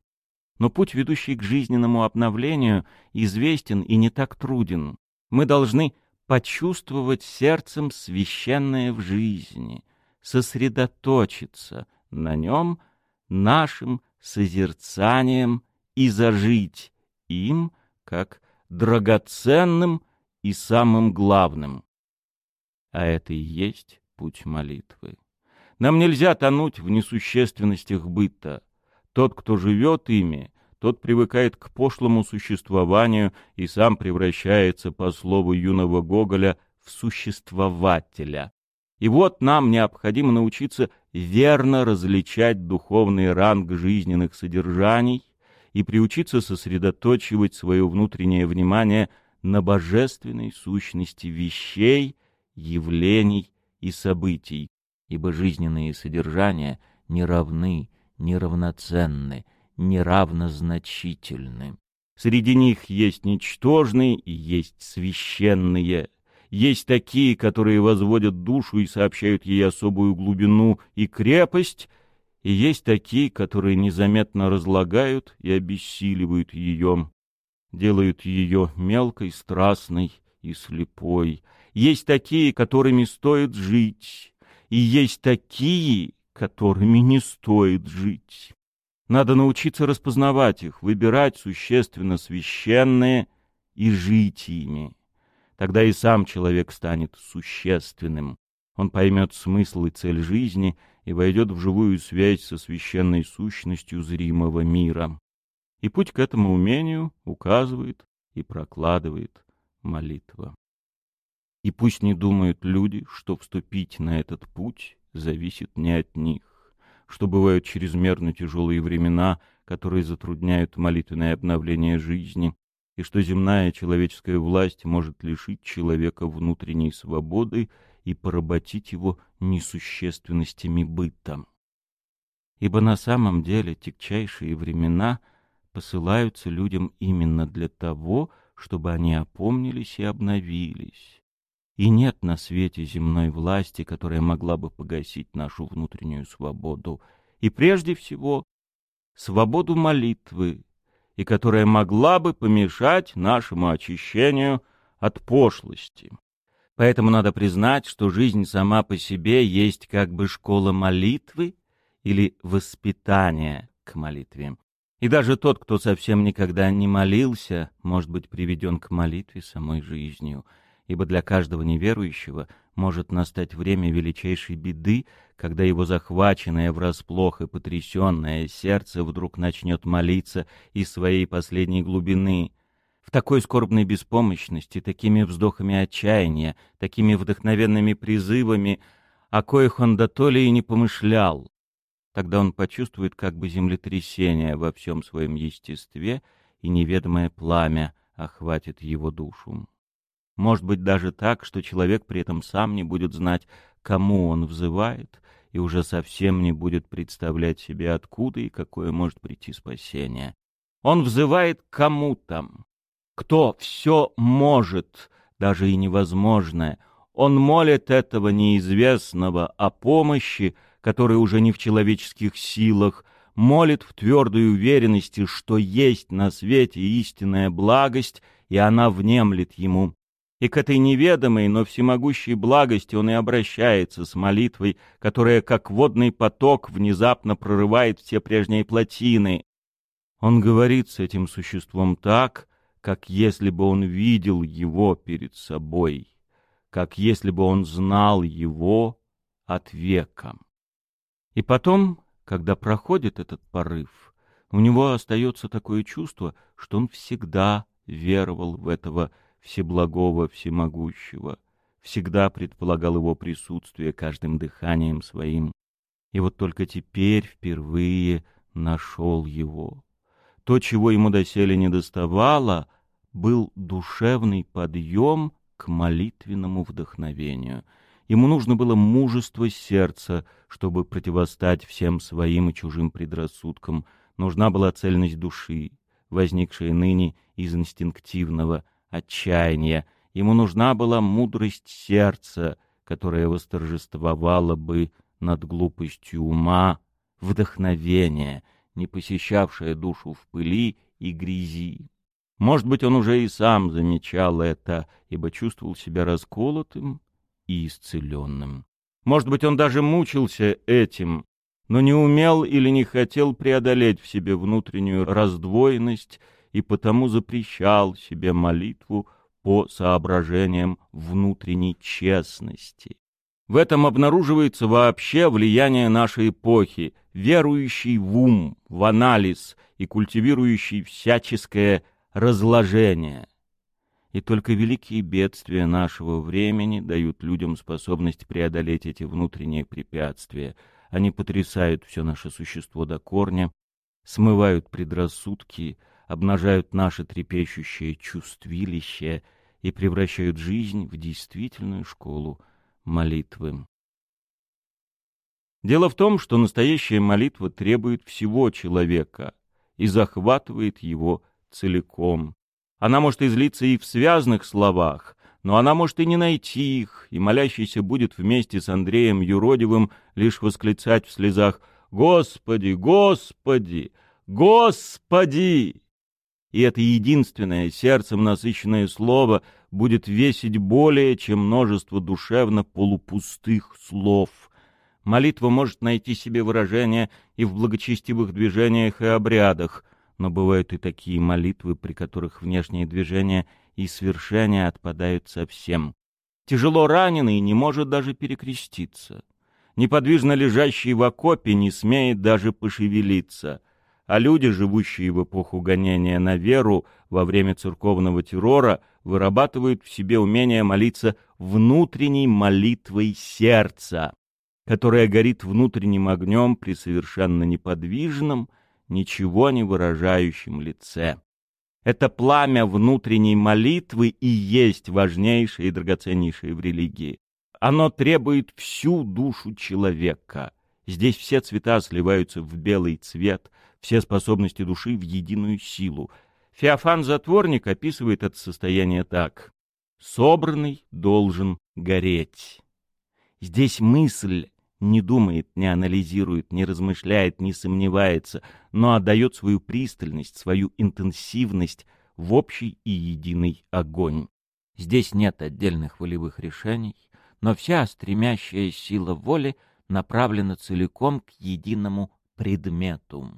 Но путь, ведущий к жизненному обновлению, известен и не так труден. Мы должны почувствовать сердцем священное в жизни, сосредоточиться — на нем нашим созерцанием и зажить им как драгоценным и самым главным. А это и есть путь молитвы. Нам нельзя тонуть в несущественностях быта. Тот, кто живет ими, тот привыкает к пошлому существованию и сам превращается, по слову юного Гоголя, в существователя. И вот нам необходимо научиться верно различать духовный ранг жизненных содержаний и приучиться сосредоточивать свое внутреннее внимание на божественной сущности вещей, явлений и событий, ибо жизненные содержания не равны, не равноценны, не равнозначительны. Среди них есть ничтожные и есть священные, есть такие, которые возводят душу и сообщают ей особую глубину и крепость, и есть такие, которые незаметно разлагают и обессиливают ее, делают ее мелкой, страстной и слепой. Есть такие, которыми стоит жить, и есть такие, которыми не стоит жить. Надо научиться распознавать их, выбирать существенно священные и жить ими. Тогда и сам человек станет существенным. Он поймет смысл и цель жизни и войдет в живую связь со священной сущностью зримого мира. И путь к этому умению указывает и прокладывает молитва. И пусть не думают люди, что вступить на этот путь зависит не от них, что бывают чрезмерно тяжелые времена, которые затрудняют молитвенное обновление жизни, и что земная человеческая власть может лишить человека внутренней свободы и поработить его несущественностями быта. Ибо на самом деле тягчайшие времена посылаются людям именно для того, чтобы они опомнились и обновились. И нет на свете земной власти, которая могла бы погасить нашу внутреннюю свободу. И прежде всего, свободу молитвы, и которая могла бы помешать нашему очищению от пошлости. Поэтому надо признать, что жизнь сама по себе есть как бы школа молитвы или воспитание к молитве. И даже тот, кто совсем никогда не молился, может быть приведен к молитве самой жизнью. ибо для каждого неверующего может настать время величайшей беды, когда его захваченное врасплох и потрясенное сердце вдруг начнет молиться из своей последней глубины. В такой скорбной беспомощности, такими вздохами отчаяния, такими вдохновенными призывами, о коих он дотоле и не помышлял. Тогда он почувствует как бы землетрясение во всем своем естестве, и неведомое пламя охватит его душу. Может быть даже так, что человек при этом сам не будет знать, кому он взывает, и уже совсем не будет представлять себе, откуда и какое может прийти спасение. Он взывает кому-то, кто все может, даже и невозможное. Он молит этого неизвестного о помощи, которая уже не в человеческих силах, молит в твердой уверенности, что есть на свете истинная благость, и она внемлет ему и к этой неведомой, но всемогущей благости он и обращается с молитвой, которая, как водный поток, внезапно прорывает все прежние плотины. Он говорит с этим существом так, как если бы он видел его перед собой, как если бы он знал его от века. И потом, когда проходит этот порыв, у него остается такое чувство, что он всегда веровал в этого Всеблагого Всемогущего, всегда предполагал его присутствие каждым дыханием своим. И вот только теперь впервые нашел его. То, чего ему доселе не доставало, был душевный подъем к молитвенному вдохновению. Ему нужно было мужество сердца, чтобы противостать всем своим и чужим предрассудкам. Нужна была цельность души, возникшая ныне из инстинктивного, отчаяния, ему нужна была мудрость сердца, которая восторжествовала бы над глупостью ума, вдохновение, не посещавшее душу в пыли и грязи. Может быть, он уже и сам замечал это, ибо чувствовал себя расколотым и исцеленным. Может быть, он даже мучился этим, но не умел или не хотел преодолеть в себе внутреннюю раздвоенность и потому запрещал себе молитву по соображениям внутренней честности. В этом обнаруживается вообще влияние нашей эпохи, верующий в ум, в анализ и культивирующий всяческое разложение. И только великие бедствия нашего времени дают людям способность преодолеть эти внутренние препятствия. Они потрясают все наше существо до корня, смывают предрассудки, обнажают наше трепещущее чувствилище и превращают жизнь в действительную школу молитвы. Дело в том, что настоящая молитва требует всего человека и захватывает его целиком. Она может излиться и в связных словах, но она может и не найти их, и молящийся будет вместе с Андреем Юродивым лишь восклицать в слезах «Господи, Господи, Господи!» и это единственное сердцем насыщенное слово будет весить более, чем множество душевно полупустых слов. Молитва может найти себе выражение и в благочестивых движениях и обрядах, но бывают и такие молитвы, при которых внешние движения и свершения отпадают совсем. Тяжело раненый не может даже перекреститься. Неподвижно лежащий в окопе не смеет даже пошевелиться — а люди, живущие в эпоху гонения на веру во время церковного террора, вырабатывают в себе умение молиться внутренней молитвой сердца, которая горит внутренним огнем при совершенно неподвижном, ничего не выражающем лице. Это пламя внутренней молитвы и есть важнейшее и драгоценнейшее в религии. Оно требует всю душу человека. Здесь все цвета сливаются в белый цвет, все способности души в единую силу. Феофан-затворник описывает это состояние так. «Собранный должен гореть». Здесь мысль не думает, не анализирует, не размышляет, не сомневается, но отдает свою пристальность, свою интенсивность в общий и единый огонь. Здесь нет отдельных волевых решений, но вся стремящая сила воли направлена целиком к единому предмету.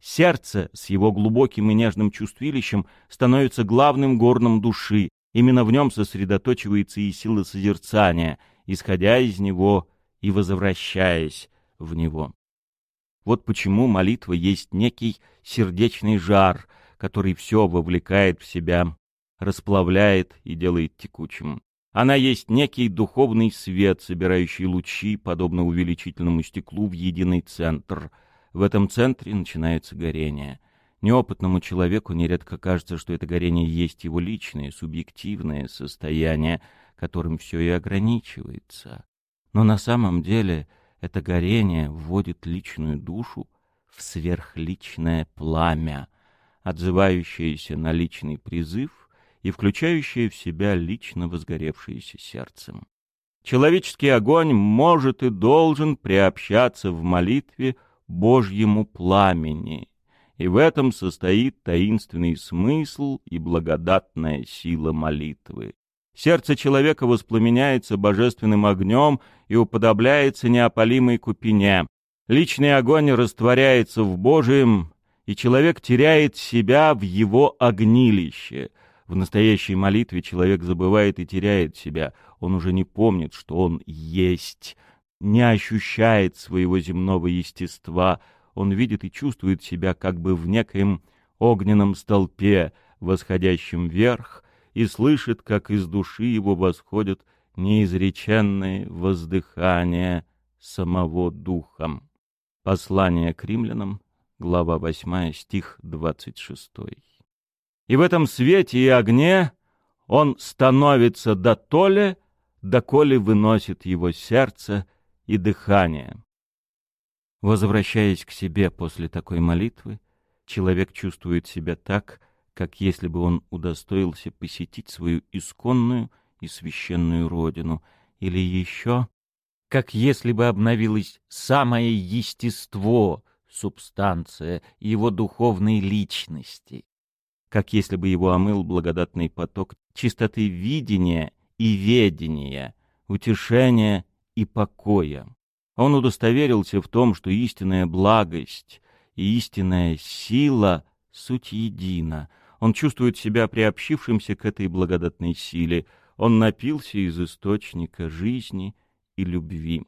Сердце с его глубоким и нежным чувствилищем становится главным горном души, Именно в нем сосредоточивается и сила созерцания, исходя из него и возвращаясь в него. Вот почему молитва есть некий сердечный жар, который все вовлекает в себя, расплавляет и делает текучим. Она есть некий духовный свет, собирающий лучи, подобно увеличительному стеклу, в единый центр. В этом центре начинается горение. Неопытному человеку нередко кажется, что это горение есть его личное, субъективное состояние, которым все и ограничивается. Но на самом деле это горение вводит личную душу в сверхличное пламя, отзывающееся на личный призыв и включающее в себя лично возгоревшееся сердцем. Человеческий огонь может и должен приобщаться в молитве Божьему пламени, и в этом состоит таинственный смысл и благодатная сила молитвы. Сердце человека воспламеняется божественным огнем и уподобляется неопалимой купине. Личный огонь растворяется в Божьем, и человек теряет себя в его огнилище. В настоящей молитве человек забывает и теряет себя. Он уже не помнит, что он есть, не ощущает своего земного естества. Он видит и чувствует себя как бы в некоем огненном столпе, восходящем вверх, и слышит, как из души его восходят неизреченные воздыхания самого Духа. Послание к римлянам, глава 8, стих 26. И в этом свете и огне он становится до толе, доколе выносит его сердце и дыхание. Возвращаясь к себе после такой молитвы, человек чувствует себя так, как если бы он удостоился посетить свою исконную и священную родину, или еще, как если бы обновилось самое естество, субстанция его духовной личности как если бы его омыл благодатный поток чистоты видения и ведения, утешения и покоя. Он удостоверился в том, что истинная благость и истинная сила — суть едина. Он чувствует себя приобщившимся к этой благодатной силе. Он напился из источника жизни и любви.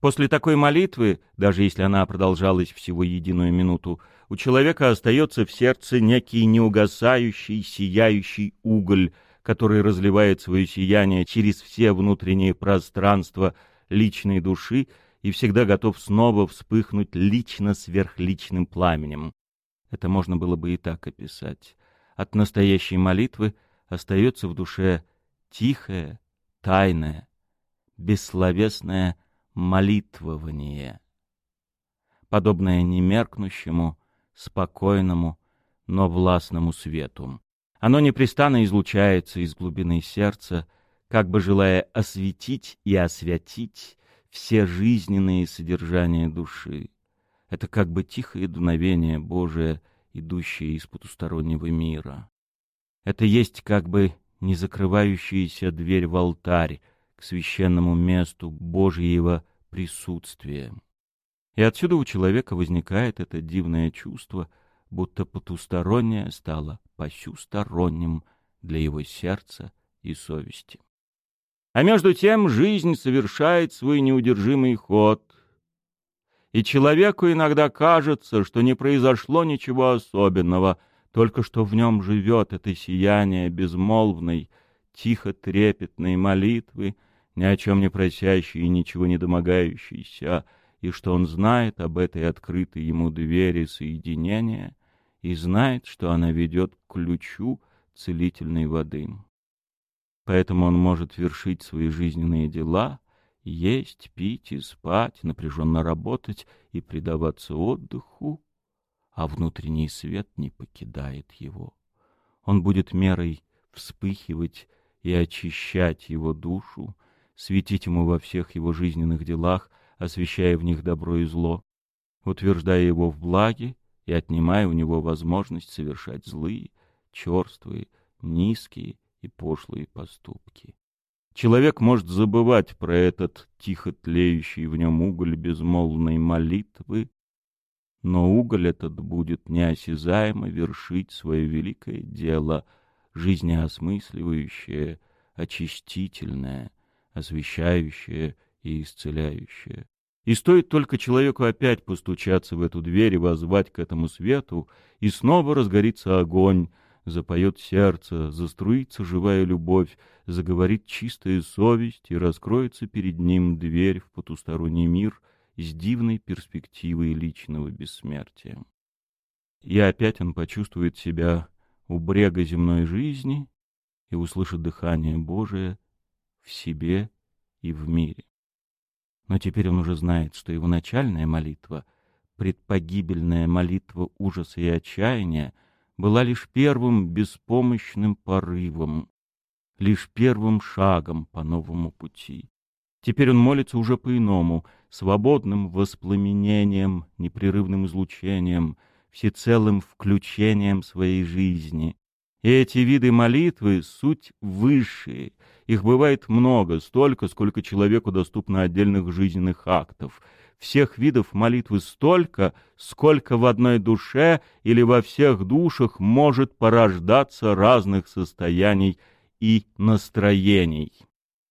После такой молитвы, даже если она продолжалась всего единую минуту, у человека остается в сердце некий неугасающий, сияющий уголь, который разливает свое сияние через все внутренние пространства личной души и всегда готов снова вспыхнуть лично сверхличным пламенем. Это можно было бы и так описать. От настоящей молитвы остается в душе тихое, тайное, бессловесное молитвование, подобное немеркнущему, спокойному, но властному свету. Оно непрестанно излучается из глубины сердца, как бы желая осветить и освятить все жизненные содержания души. Это как бы тихое дуновение Божие, идущее из потустороннего мира. Это есть как бы незакрывающаяся дверь в алтарь, к священному месту Божьего присутствия. И отсюда у человека возникает это дивное чувство, будто потустороннее стало посюсторонним для его сердца и совести. А между тем жизнь совершает свой неудержимый ход, и человеку иногда кажется, что не произошло ничего особенного, только что в нем живет это сияние безмолвной, тихо трепетной молитвы, ни о чем не просящий и ничего не домогающийся, и что он знает об этой открытой ему двери соединения и знает, что она ведет к ключу целительной воды. Поэтому он может вершить свои жизненные дела, есть, пить и спать, напряженно работать и предаваться отдыху, а внутренний свет не покидает его. Он будет мерой вспыхивать и очищать его душу, светить ему во всех его жизненных делах, освещая в них добро и зло, утверждая его в благе и отнимая у него возможность совершать злые, черствые, низкие и пошлые поступки. Человек может забывать про этот тихо тлеющий в нем уголь безмолвной молитвы, но уголь этот будет неосязаемо вершить свое великое дело жизнеосмысливающее, очистительное, освещающее и исцеляющее. И стоит только человеку опять постучаться в эту дверь и возвать к этому свету, и снова разгорится огонь, запоет сердце, заструится живая любовь, заговорит чистая совесть, и раскроется перед ним дверь в потусторонний мир с дивной перспективой личного бессмертия. И опять он почувствует себя у брега земной жизни и услышит дыхание Божие в себе и в мире. Но теперь он уже знает, что его начальная молитва, предпогибельная молитва ужаса и отчаяния, была лишь первым беспомощным порывом, лишь первым шагом по новому пути. Теперь он молится уже по-иному, свободным воспламенением, непрерывным излучением, всецелым включением своей жизни. И эти виды молитвы — суть высшие, их бывает много, столько, сколько человеку доступно отдельных жизненных актов. Всех видов молитвы столько, сколько в одной душе или во всех душах может порождаться разных состояний и настроений.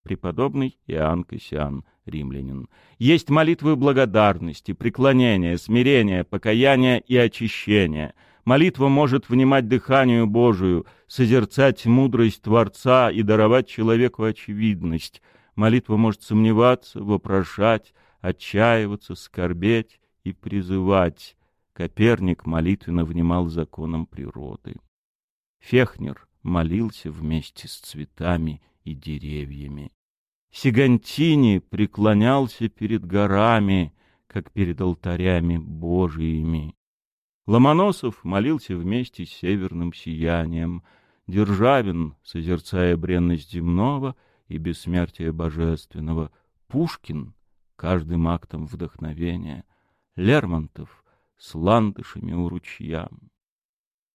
Преподобный Иоанн Кассиан, римлянин. Есть молитвы благодарности, преклонения, смирения, покаяния и очищения — Молитва может внимать дыханию Божию, созерцать мудрость Творца и даровать человеку очевидность. Молитва может сомневаться, вопрошать, отчаиваться, скорбеть и призывать. Коперник молитвенно внимал законам природы. Фехнер молился вместе с цветами и деревьями. Сигантини преклонялся перед горами, как перед алтарями Божиими. Ломоносов молился вместе с северным сиянием. Державин, созерцая бренность земного и бессмертие божественного. Пушкин каждым актом вдохновения. Лермонтов с ландышами у ручья.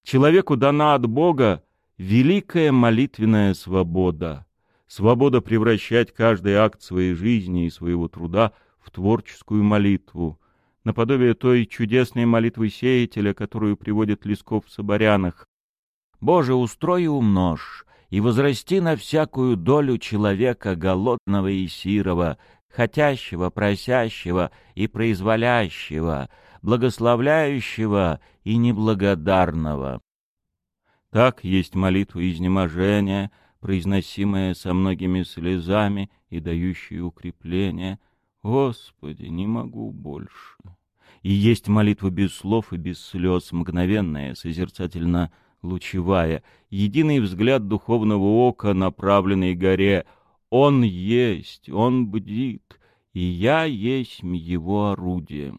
Человеку дана от Бога великая молитвенная свобода. Свобода превращать каждый акт своей жизни и своего труда в творческую молитву, наподобие той чудесной молитвы сеятеля, которую приводит Лесков в Соборянах. «Боже, устрой и умножь, и возрасти на всякую долю человека голодного и сирого, хотящего, просящего и произволящего, благословляющего и неблагодарного». Так есть молитва изнеможения, произносимая со многими слезами и дающая укрепление — Господи, не могу больше. И есть молитва без слов и без слез, мгновенная, созерцательно лучевая, единый взгляд духовного ока, направленный горе. Он есть, он бдит, и я есть его орудие.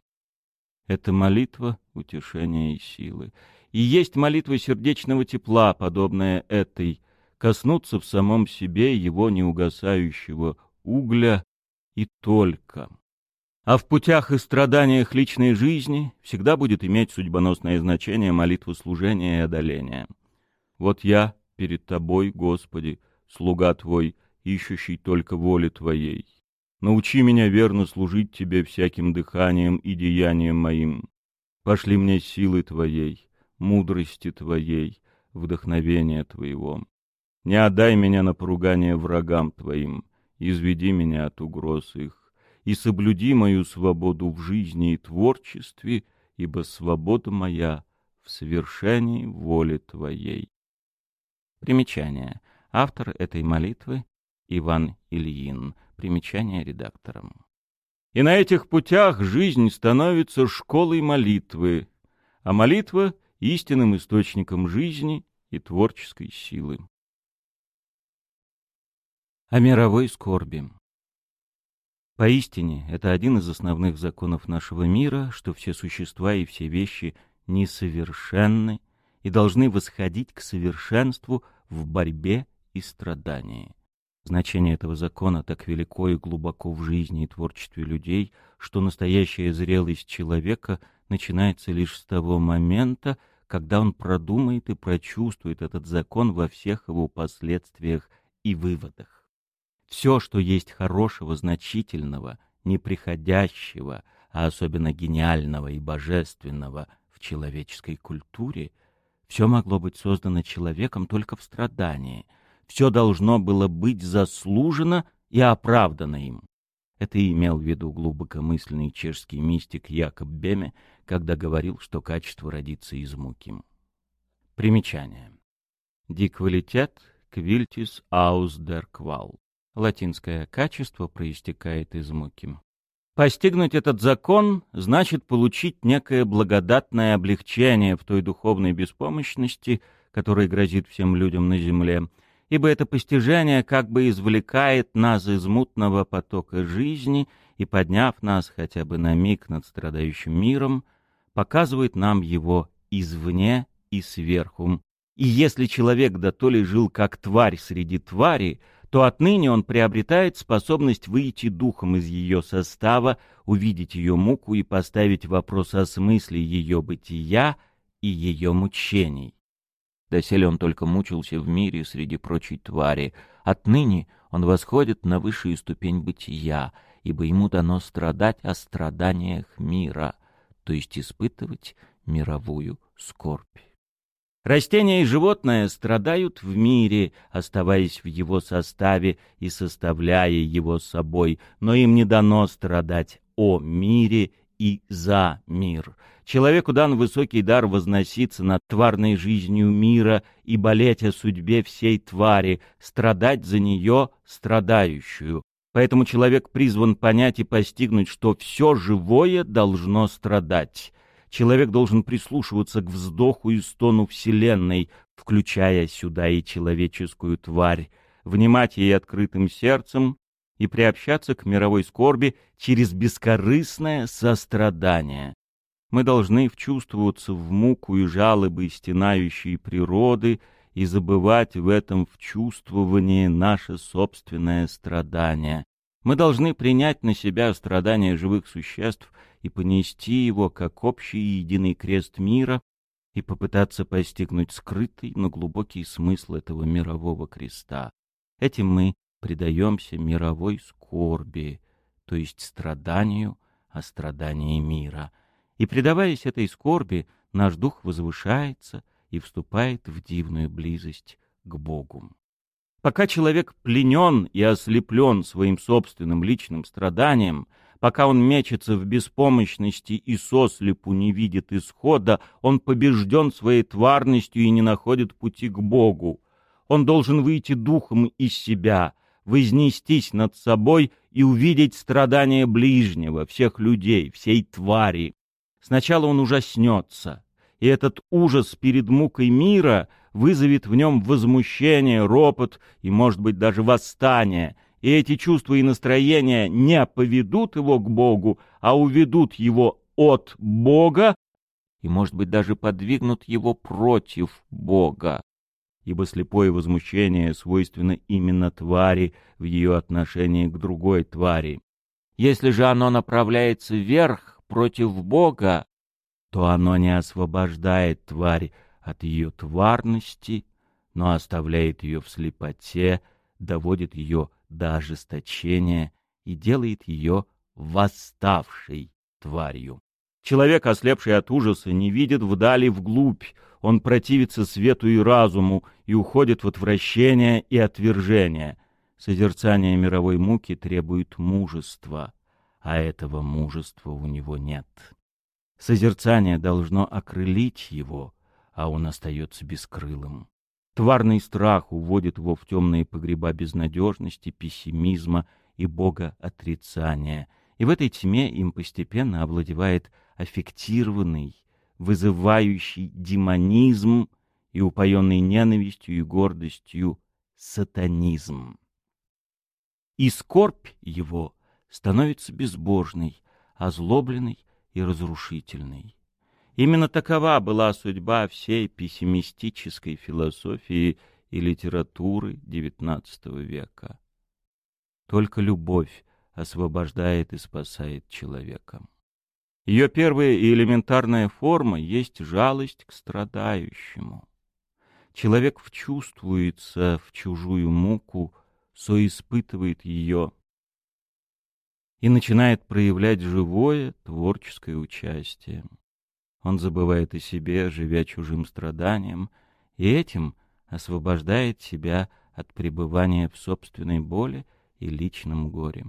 Это молитва утешения и силы. И есть молитва сердечного тепла, подобная этой, коснуться в самом себе его неугасающего угля и только. А в путях и страданиях личной жизни всегда будет иметь судьбоносное значение молитву служения и одоления. Вот я перед Тобой, Господи, слуга Твой, ищущий только воли Твоей. Научи меня верно служить Тебе всяким дыханием и деянием моим. Пошли мне силы Твоей, мудрости Твоей, вдохновения Твоего. Не отдай меня на поругание врагам Твоим, изведи меня от угроз их, и соблюди мою свободу в жизни и творчестве, ибо свобода моя в совершении воли Твоей. Примечание. Автор этой молитвы Иван Ильин. Примечание редактором. И на этих путях жизнь становится школой молитвы, а молитва — истинным источником жизни и творческой силы о мировой скорби. Поистине, это один из основных законов нашего мира, что все существа и все вещи несовершенны и должны восходить к совершенству в борьбе и страдании. Значение этого закона так велико и глубоко в жизни и творчестве людей, что настоящая зрелость человека начинается лишь с того момента, когда он продумает и прочувствует этот закон во всех его последствиях и выводах. Все, что есть хорошего, значительного, неприходящего, а особенно гениального и божественного в человеческой культуре, Все могло быть создано человеком только в страдании. Все должно было быть заслужено и оправдано им. Это имел в виду глубокомысленный чешский мистик Якоб Беме, когда говорил, что качество родится из муки. Примечание. Диквалитет квильтис аус дер квал. Латинское качество проистекает из муки. Постигнуть этот закон значит получить некое благодатное облегчение в той духовной беспомощности, которая грозит всем людям на земле, ибо это постижение как бы извлекает нас из мутного потока жизни и, подняв нас хотя бы на миг над страдающим миром, показывает нам его извне и сверху. И если человек да то ли жил как тварь среди твари, то отныне он приобретает способность выйти духом из ее состава, увидеть ее муку и поставить вопрос о смысле ее бытия и ее мучений. Доселе он только мучился в мире среди прочей твари. Отныне он восходит на высшую ступень бытия, ибо ему дано страдать о страданиях мира, то есть испытывать мировую скорбь. Растения и животные страдают в мире, оставаясь в его составе и составляя его собой, но им не дано страдать о мире и за мир. Человеку дан высокий дар возноситься над тварной жизнью мира и болеть о судьбе всей твари, страдать за нее страдающую. Поэтому человек призван понять и постигнуть, что все живое должно страдать человек должен прислушиваться к вздоху и стону Вселенной, включая сюда и человеческую тварь, внимать ей открытым сердцем и приобщаться к мировой скорби через бескорыстное сострадание. Мы должны вчувствоваться в муку и жалобы стенающей природы и забывать в этом вчувствовании наше собственное страдание. Мы должны принять на себя страдания живых существ и понести его как общий единый крест мира и попытаться постигнуть скрытый, но глубокий смысл этого мирового креста. Этим мы предаемся мировой скорби, то есть страданию о страдании мира. И, предаваясь этой скорби, наш дух возвышается и вступает в дивную близость к Богу. Пока человек пленен и ослеплен своим собственным личным страданием, пока он мечется в беспомощности и сослепу не видит исхода, он побежден своей тварностью и не находит пути к Богу. Он должен выйти духом из себя, вознестись над собой и увидеть страдания ближнего, всех людей, всей твари. Сначала он ужаснется, и этот ужас перед мукой мира — вызовет в нем возмущение, ропот и, может быть, даже восстание. И эти чувства и настроения не поведут его к Богу, а уведут его от Бога и, может быть, даже подвигнут его против Бога. Ибо слепое возмущение свойственно именно твари в ее отношении к другой твари. Если же оно направляется вверх против Бога, то оно не освобождает тварь от ее тварности, но оставляет ее в слепоте, доводит ее до ожесточения и делает ее восставшей тварью. Человек, ослепший от ужаса, не видит вдали вглубь, он противится свету и разуму и уходит в отвращение и отвержение. Созерцание мировой муки требует мужества, а этого мужества у него нет. Созерцание должно окрылить его, а он остается бескрылым. Тварный страх уводит его в темные погреба безнадежности, пессимизма и богоотрицания, и в этой тьме им постепенно овладевает аффектированный, вызывающий демонизм и упоенный ненавистью и гордостью сатанизм. И скорбь его становится безбожной, озлобленной и разрушительной. Именно такова была судьба всей пессимистической философии и литературы XIX века. Только любовь освобождает и спасает человека. Ее первая и элементарная форма есть жалость к страдающему. Человек вчувствуется в чужую муку, соиспытывает ее и начинает проявлять живое творческое участие. Он забывает о себе, живя чужим страданием, и этим освобождает себя от пребывания в собственной боли и личном горе.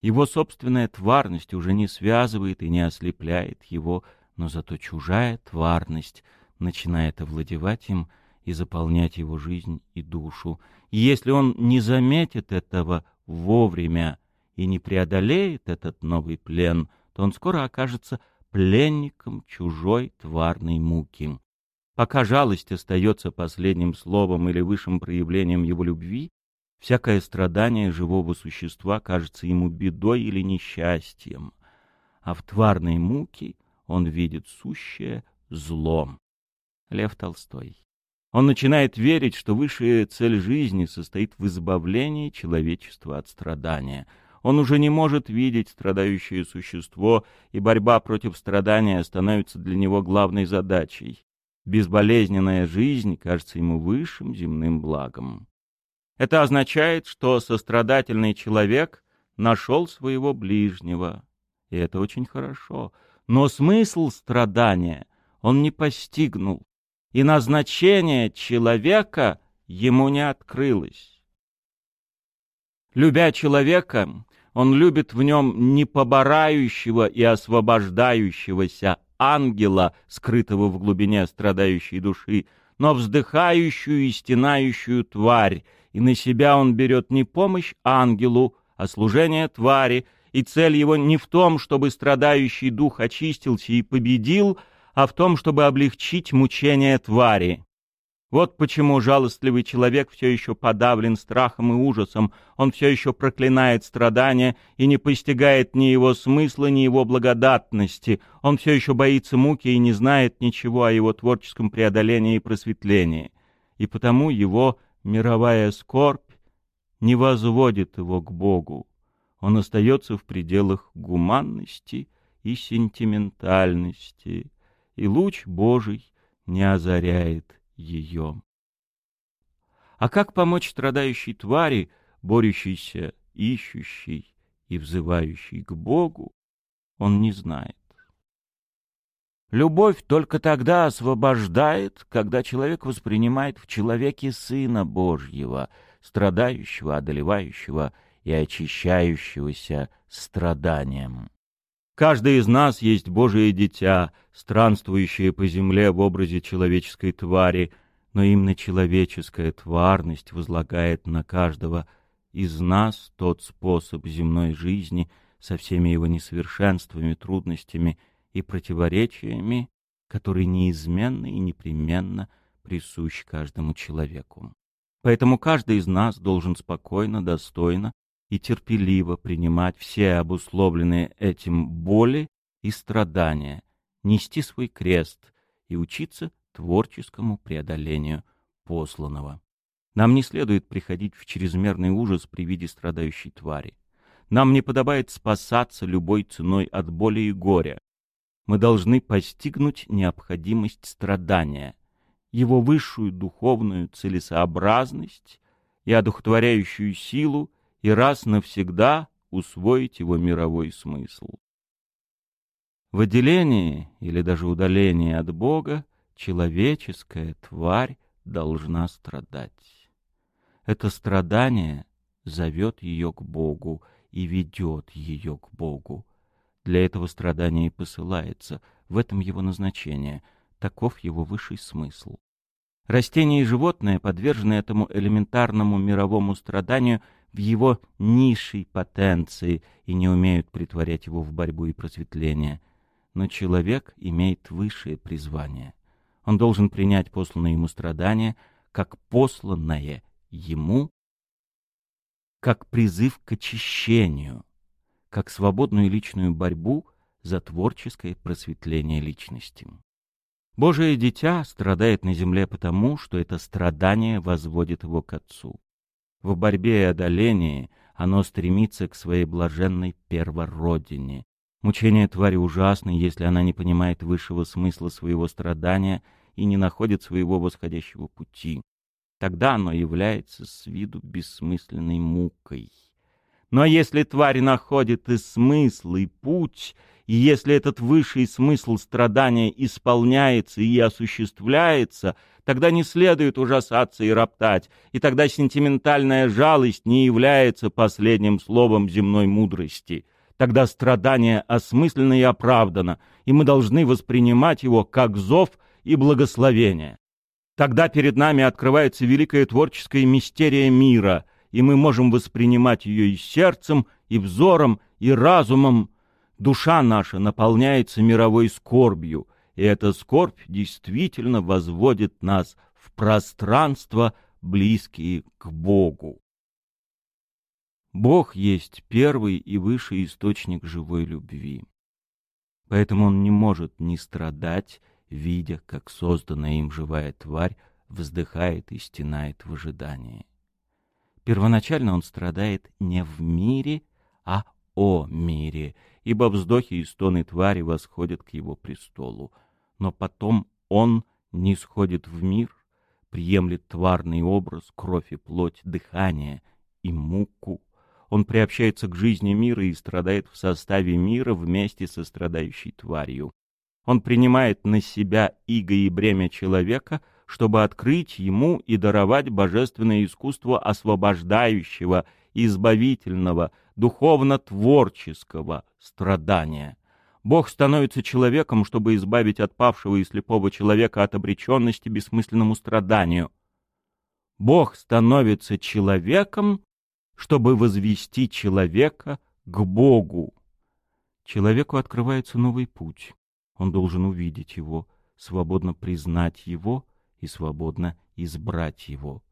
Его собственная тварность уже не связывает и не ослепляет его, но зато чужая тварность начинает овладевать им и заполнять его жизнь и душу. И если он не заметит этого вовремя и не преодолеет этот новый плен, то он скоро окажется пленником чужой тварной муки. Пока жалость остается последним словом или высшим проявлением его любви, всякое страдание живого существа кажется ему бедой или несчастьем, а в тварной муке он видит сущее злом. Лев Толстой. Он начинает верить, что высшая цель жизни состоит в избавлении человечества от страдания — он уже не может видеть страдающее существо, и борьба против страдания становится для него главной задачей. Безболезненная жизнь кажется ему высшим земным благом. Это означает, что сострадательный человек нашел своего ближнего. И это очень хорошо. Но смысл страдания он не постигнул, и назначение человека ему не открылось. Любя человека, он любит в нем не поборающего и освобождающегося ангела, скрытого в глубине страдающей души, но вздыхающую и стенающую тварь, и на себя он берет не помощь ангелу, а служение твари, и цель его не в том, чтобы страдающий дух очистился и победил, а в том, чтобы облегчить мучения твари. Вот почему жалостливый человек все еще подавлен страхом и ужасом, он все еще проклинает страдания и не постигает ни его смысла, ни его благодатности, он все еще боится муки и не знает ничего о его творческом преодолении и просветлении. И потому его мировая скорбь не возводит его к Богу. Он остается в пределах гуманности и сентиментальности, и луч Божий не озаряет ее. А как помочь страдающей твари, борющейся, ищущей и взывающей к Богу, он не знает. Любовь только тогда освобождает, когда человек воспринимает в человеке Сына Божьего, страдающего, одолевающего и очищающегося страданием. Каждый из нас есть Божие дитя, странствующее по земле в образе человеческой твари, но именно человеческая тварность возлагает на каждого из нас тот способ земной жизни со всеми его несовершенствами, трудностями и противоречиями, который неизменно и непременно присущ каждому человеку. Поэтому каждый из нас должен спокойно, достойно и терпеливо принимать все обусловленные этим боли и страдания, нести свой крест и учиться творческому преодолению посланного. Нам не следует приходить в чрезмерный ужас при виде страдающей твари. Нам не подобает спасаться любой ценой от боли и горя. Мы должны постигнуть необходимость страдания, его высшую духовную целесообразность и одухотворяющую силу и раз навсегда усвоить его мировой смысл. В отделении или даже удалении от Бога человеческая тварь должна страдать. Это страдание зовет ее к Богу и ведет ее к Богу. Для этого страдания и посылается, в этом его назначение, таков его высший смысл. Растения и животные, подвержены этому элементарному мировому страданию, в его низшей потенции и не умеют притворять его в борьбу и просветление. Но человек имеет высшее призвание. Он должен принять посланное ему страдание как посланное ему, как призыв к очищению, как свободную личную борьбу за творческое просветление личности. Божие дитя страдает на земле потому, что это страдание возводит его к Отцу. В борьбе и одолении оно стремится к своей блаженной первородине. Мучение твари ужасно, если она не понимает высшего смысла своего страдания и не находит своего восходящего пути. Тогда оно является с виду бессмысленной мукой. Но если тварь находит и смысл, и путь, и если этот высший смысл страдания исполняется и осуществляется, тогда не следует ужасаться и роптать, и тогда сентиментальная жалость не является последним словом земной мудрости. Тогда страдание осмысленно и оправдано, и мы должны воспринимать его как зов и благословение. Тогда перед нами открывается великая творческая мистерия мира, и мы можем воспринимать ее и сердцем, и взором, и разумом. Душа наша наполняется мировой скорбью, и эта скорбь действительно возводит нас в пространство, близкие к Богу. Бог есть первый и высший источник живой любви. Поэтому он не может не страдать, видя, как созданная им живая тварь вздыхает и стенает в ожидании. Первоначально он страдает не в мире, а о мире, ибо вздохи и стоны твари восходят к его престолу. Но потом он не сходит в мир, приемлет тварный образ, кровь и плоть, дыхание и муку. Он приобщается к жизни мира и страдает в составе мира вместе со страдающей тварью. Он принимает на себя иго и бремя человека, чтобы открыть ему и даровать божественное искусство освобождающего, избавительного, духовно-творческого страдания. Бог становится человеком, чтобы избавить отпавшего и слепого человека от обреченности бессмысленному страданию. Бог становится человеком, чтобы возвести человека к Богу. Человеку открывается новый путь. Он должен увидеть его, свободно признать его и свободно избрать его.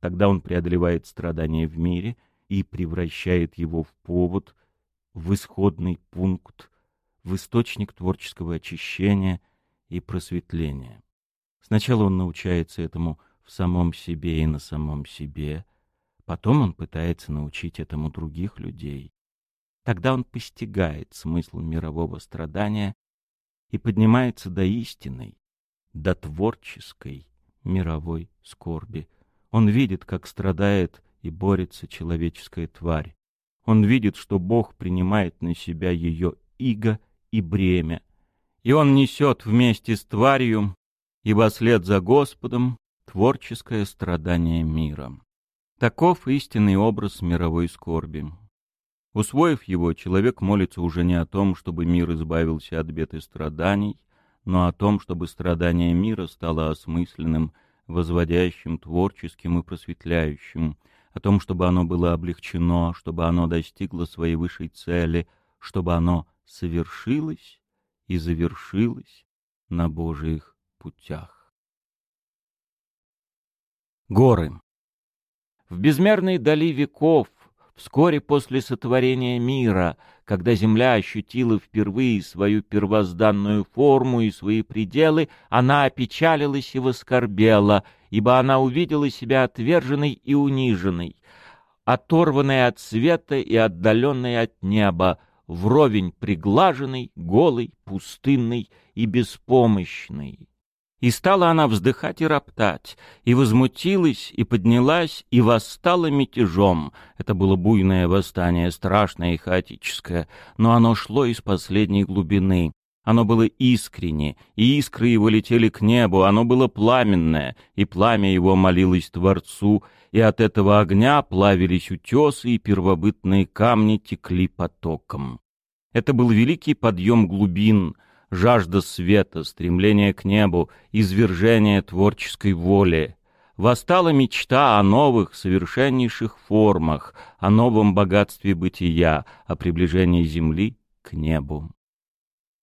Тогда он преодолевает страдания в мире и превращает его в повод, в исходный пункт, в источник творческого очищения и просветления. Сначала он научается этому в самом себе и на самом себе, потом он пытается научить этому других людей. Тогда он постигает смысл мирового страдания и поднимается до истинной, до творческой мировой скорби. Он видит, как страдает и борется человеческая тварь. Он видит, что Бог принимает на себя ее иго и бремя, и он несет вместе с тварью, и во след за Господом, творческое страдание мира. Таков истинный образ мировой скорби. Усвоив его, человек молится уже не о том, чтобы мир избавился от бед и страданий, но о том, чтобы страдание мира стало осмысленным, возводящим, творческим и просветляющим, о том, чтобы оно было облегчено, чтобы оно достигло своей высшей цели, чтобы оно совершилось и завершилось на Божьих путях. Горы. В безмерной дали веков Вскоре после сотворения мира, когда Земля ощутила впервые свою первозданную форму и свои пределы, она опечалилась и воскорбела, ибо она увидела себя отверженной и униженной, оторванной от света и отдаленной от неба, вровень приглаженной, голой, пустынной и беспомощной. И стала она вздыхать и роптать, и возмутилась, и поднялась, и восстала мятежом. Это было буйное восстание, страшное и хаотическое, но оно шло из последней глубины. Оно было искренне, и искры его летели к небу, оно было пламенное, и пламя его молилось Творцу, и от этого огня плавились утесы, и первобытные камни текли потоком. Это был великий подъем глубин — жажда света, стремление к небу, извержение творческой воли. Восстала мечта о новых, совершеннейших формах, о новом богатстве бытия, о приближении Земли к небу.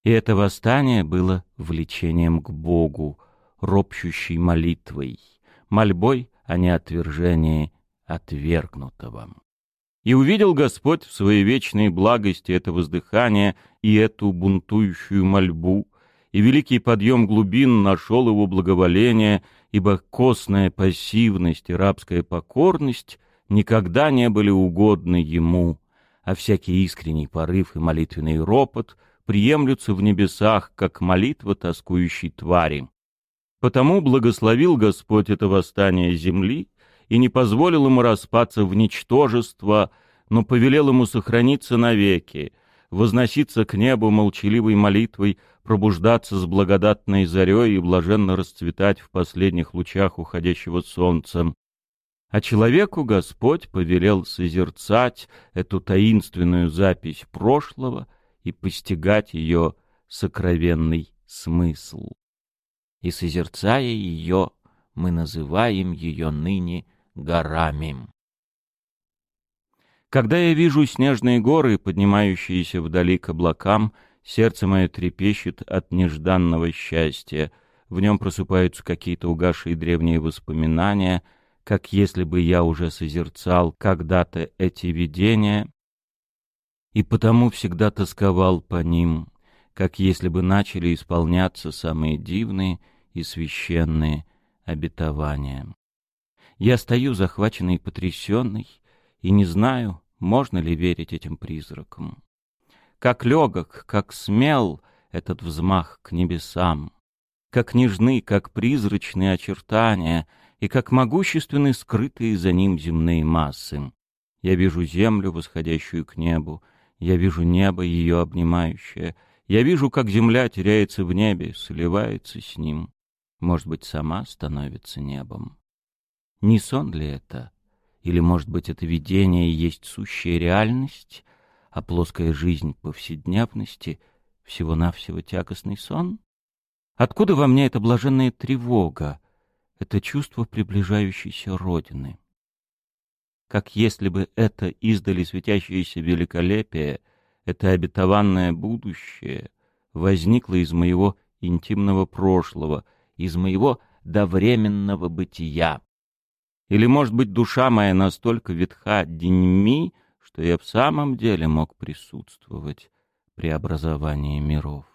И это восстание было влечением к Богу, ропщущей молитвой, мольбой о неотвержении отвергнутого. И увидел Господь в своей вечной благости это воздыхание и эту бунтующую мольбу, и великий подъем глубин нашел его благоволение, ибо костная пассивность и рабская покорность никогда не были угодны ему, а всякий искренний порыв и молитвенный ропот приемлются в небесах, как молитва тоскующей твари. Потому благословил Господь это восстание земли, и не позволил ему распаться в ничтожество, но повелел ему сохраниться навеки, возноситься к небу молчаливой молитвой, пробуждаться с благодатной зарей и блаженно расцветать в последних лучах уходящего солнца. А человеку Господь повелел созерцать эту таинственную запись прошлого и постигать ее сокровенный смысл. И, созерцая ее, мы называем ее ныне горами. Когда я вижу снежные горы, поднимающиеся вдали к облакам, сердце мое трепещет от нежданного счастья. В нем просыпаются какие-то угасшие древние воспоминания, как если бы я уже созерцал когда-то эти видения, и потому всегда тосковал по ним, как если бы начали исполняться самые дивные и священные обетования. Я стою захваченный и потрясенный, и не знаю, можно ли верить этим призракам. Как легок, как смел этот взмах к небесам, как нежны, как призрачные очертания, и как могущественны скрытые за ним земные массы. Я вижу землю, восходящую к небу, я вижу небо, ее обнимающее, я вижу, как земля теряется в небе, сливается с ним, может быть, сама становится небом. Не сон ли это? Или, может быть, это видение есть сущая реальность, а плоская жизнь повседневности — всего-навсего тягостный сон? Откуда во мне эта блаженная тревога, это чувство приближающейся Родины? Как если бы это издали светящееся великолепие, это обетованное будущее возникло из моего интимного прошлого, из моего довременного бытия. Или, может быть, душа моя настолько ветха деньми, что я в самом деле мог присутствовать при образовании миров?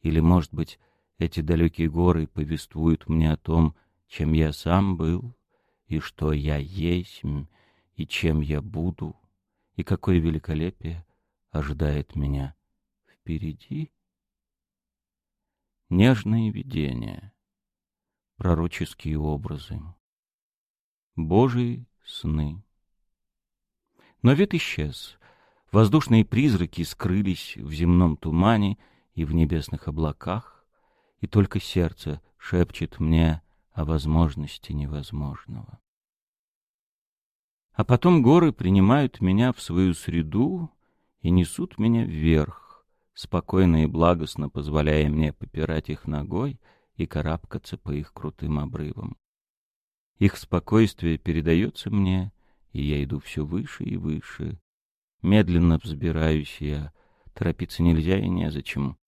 Или, может быть, эти далекие горы повествуют мне о том, чем я сам был, и что я есть, и чем я буду, и какое великолепие ожидает меня впереди? Нежные видения, пророческие образы. Божьи сны. Но вид исчез. Воздушные призраки скрылись в земном тумане и в небесных облаках, и только сердце шепчет мне о возможности невозможного. А потом горы принимают меня в свою среду и несут меня вверх, спокойно и благостно позволяя мне попирать их ногой и карабкаться по их крутым обрывам. Их спокойствие передается мне, и я иду все выше и выше. Медленно взбираюсь я, торопиться нельзя и незачем.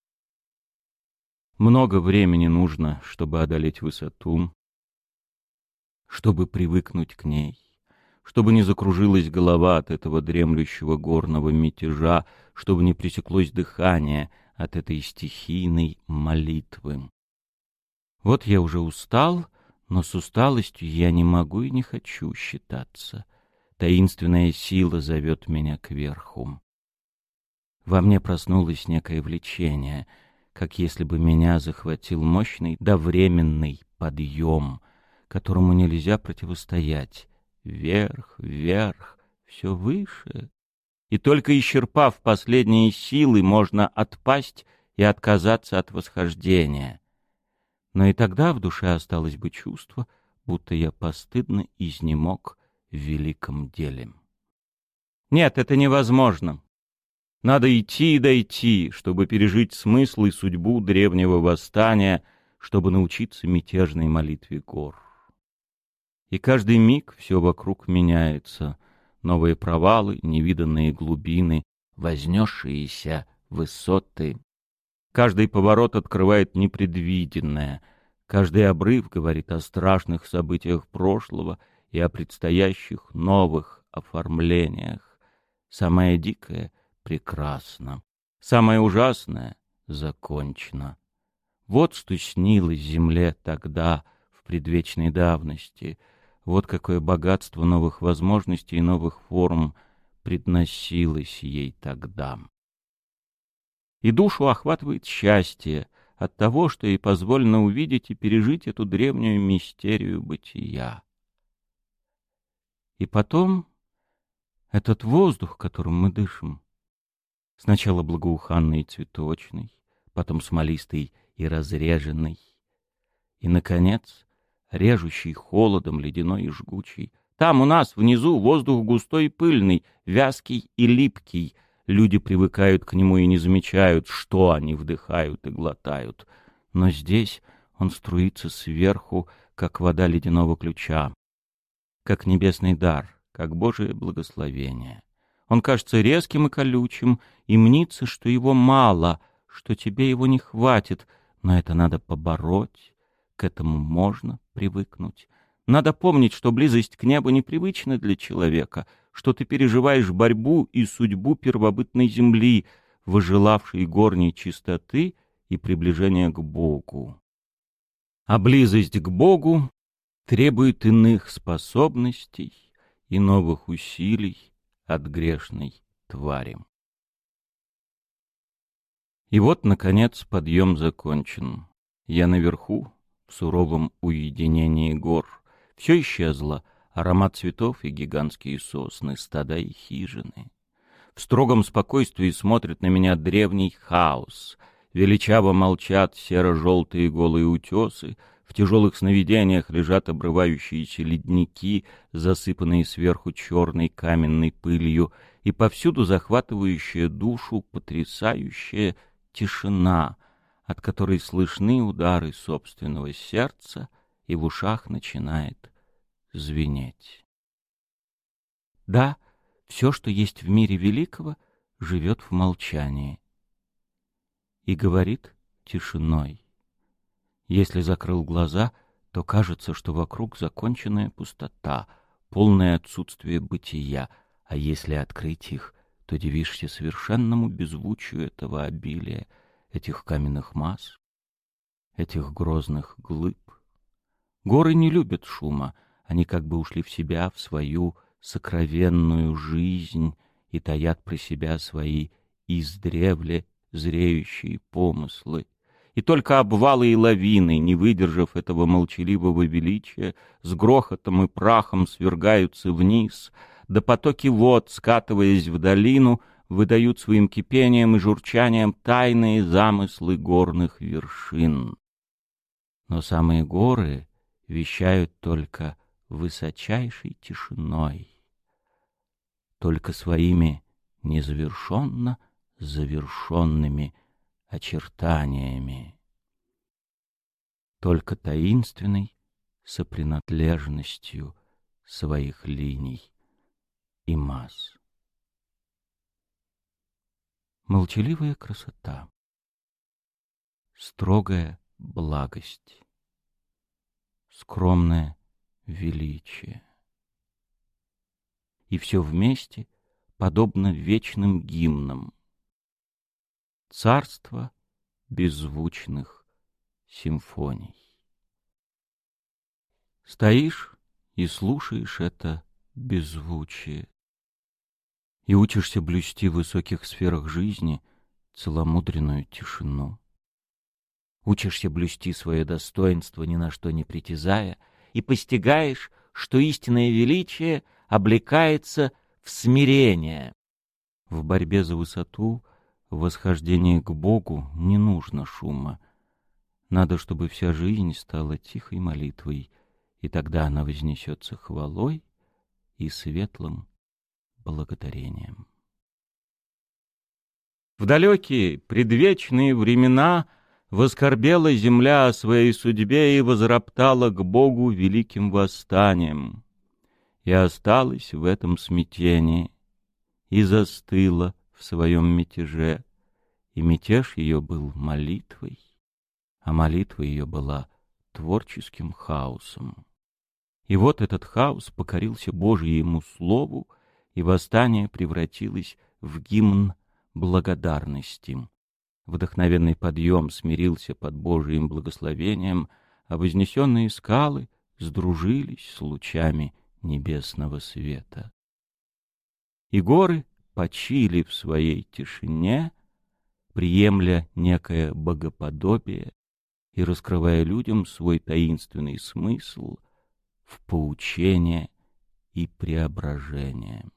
Много времени нужно, чтобы одолеть высоту, чтобы привыкнуть к ней, чтобы не закружилась голова от этого дремлющего горного мятежа, чтобы не пресеклось дыхание от этой стихийной молитвы. Вот я уже устал но с усталостью я не могу и не хочу считаться. Таинственная сила зовет меня кверху. Во мне проснулось некое влечение, как если бы меня захватил мощный довременный подъем, которому нельзя противостоять. Вверх, вверх, все выше. И только исчерпав последние силы, можно отпасть и отказаться от восхождения. Но и тогда в душе осталось бы чувство, будто я постыдно изнемог в великом деле. Нет, это невозможно. Надо идти и дойти, чтобы пережить смысл и судьбу древнего восстания, чтобы научиться мятежной молитве гор. И каждый миг все вокруг меняется. Новые провалы, невиданные глубины, вознесшиеся высоты Каждый поворот открывает непредвиденное. Каждый обрыв говорит о страшных событиях прошлого и о предстоящих новых оформлениях. Самое дикое — прекрасно. Самое ужасное — закончено. Вот что снилось земле тогда, в предвечной давности. Вот какое богатство новых возможностей и новых форм предносилось ей тогда и душу охватывает счастье от того, что ей позволено увидеть и пережить эту древнюю мистерию бытия. И потом Этот воздух, которым мы дышим, сначала благоуханный и цветочный, потом смолистый и разреженный, и, наконец, режущий холодом, ледяной и жгучий. Там у нас внизу воздух густой и пыльный, вязкий и липкий. Люди привыкают к нему и не замечают, что они вдыхают и глотают. Но здесь он струится сверху, как вода ледяного ключа, как небесный дар, как Божие благословение. Он кажется резким и колючим, и мнится, что его мало, что тебе его не хватит, но это надо побороть, к этому можно привыкнуть. Надо помнить, что близость к небу непривычна для человека, что ты переживаешь борьбу и судьбу первобытной земли, выжелавшей горней чистоты и приближения к Богу. А близость к Богу требует иных способностей и новых усилий от грешной твари. И вот, наконец, подъем закончен. Я наверху, в суровом уединении гор. Все исчезло, аромат цветов и гигантские сосны, стада и хижины. В строгом спокойствии смотрит на меня древний хаос. Величаво молчат серо-желтые голые утесы, в тяжелых сновидениях лежат обрывающиеся ледники, засыпанные сверху черной каменной пылью, и повсюду захватывающая душу потрясающая тишина, от которой слышны удары собственного сердца, и в ушах начинает звенеть. Да, все, что есть в мире великого, живет в молчании и говорит тишиной. Если закрыл глаза, то кажется, что вокруг законченная пустота, полное отсутствие бытия, а если открыть их, то дивишься совершенному беззвучию этого обилия — этих каменных масс, этих грозных глыб. Горы не любят шума, они как бы ушли в себя, в свою сокровенную жизнь и таят про себя свои издревле зреющие помыслы. И только обвалы и лавины, не выдержав этого молчаливого величия, с грохотом и прахом свергаются вниз, да потоки вод, скатываясь в долину, выдают своим кипением и журчанием тайные замыслы горных вершин. Но самые горы вещают только высочайшей тишиной, только своими незавершенно завершенными очертаниями, только таинственной сопринадлежностью своих линий и масс. Молчаливая красота, строгая благость, скромное величие. И все вместе подобно вечным гимнам. Царство беззвучных симфоний. Стоишь и слушаешь это беззвучие и учишься блюсти в высоких сферах жизни целомудренную тишину. Учишься блюсти свое достоинство, ни на что не притязая, и постигаешь, что истинное величие облекается в смирение. В борьбе за высоту, в восхождении к Богу не нужно шума. Надо, чтобы вся жизнь стала тихой молитвой, и тогда она вознесется хвалой и светлым благодарением. В далекие, предвечные времена воскорбела земля о своей судьбе и возроптала к Богу великим восстанием, и осталась в этом смятении, и застыла в своем мятеже, и мятеж ее был молитвой, а молитва ее была творческим хаосом. И вот этот хаос покорился Божьему Слову, и восстание превратилось в гимн благодарности. Вдохновенный подъем смирился под Божиим благословением, а вознесенные скалы сдружились с лучами небесного света. И горы почили в своей тишине, приемля некое богоподобие и раскрывая людям свой таинственный смысл в поучение и преображение.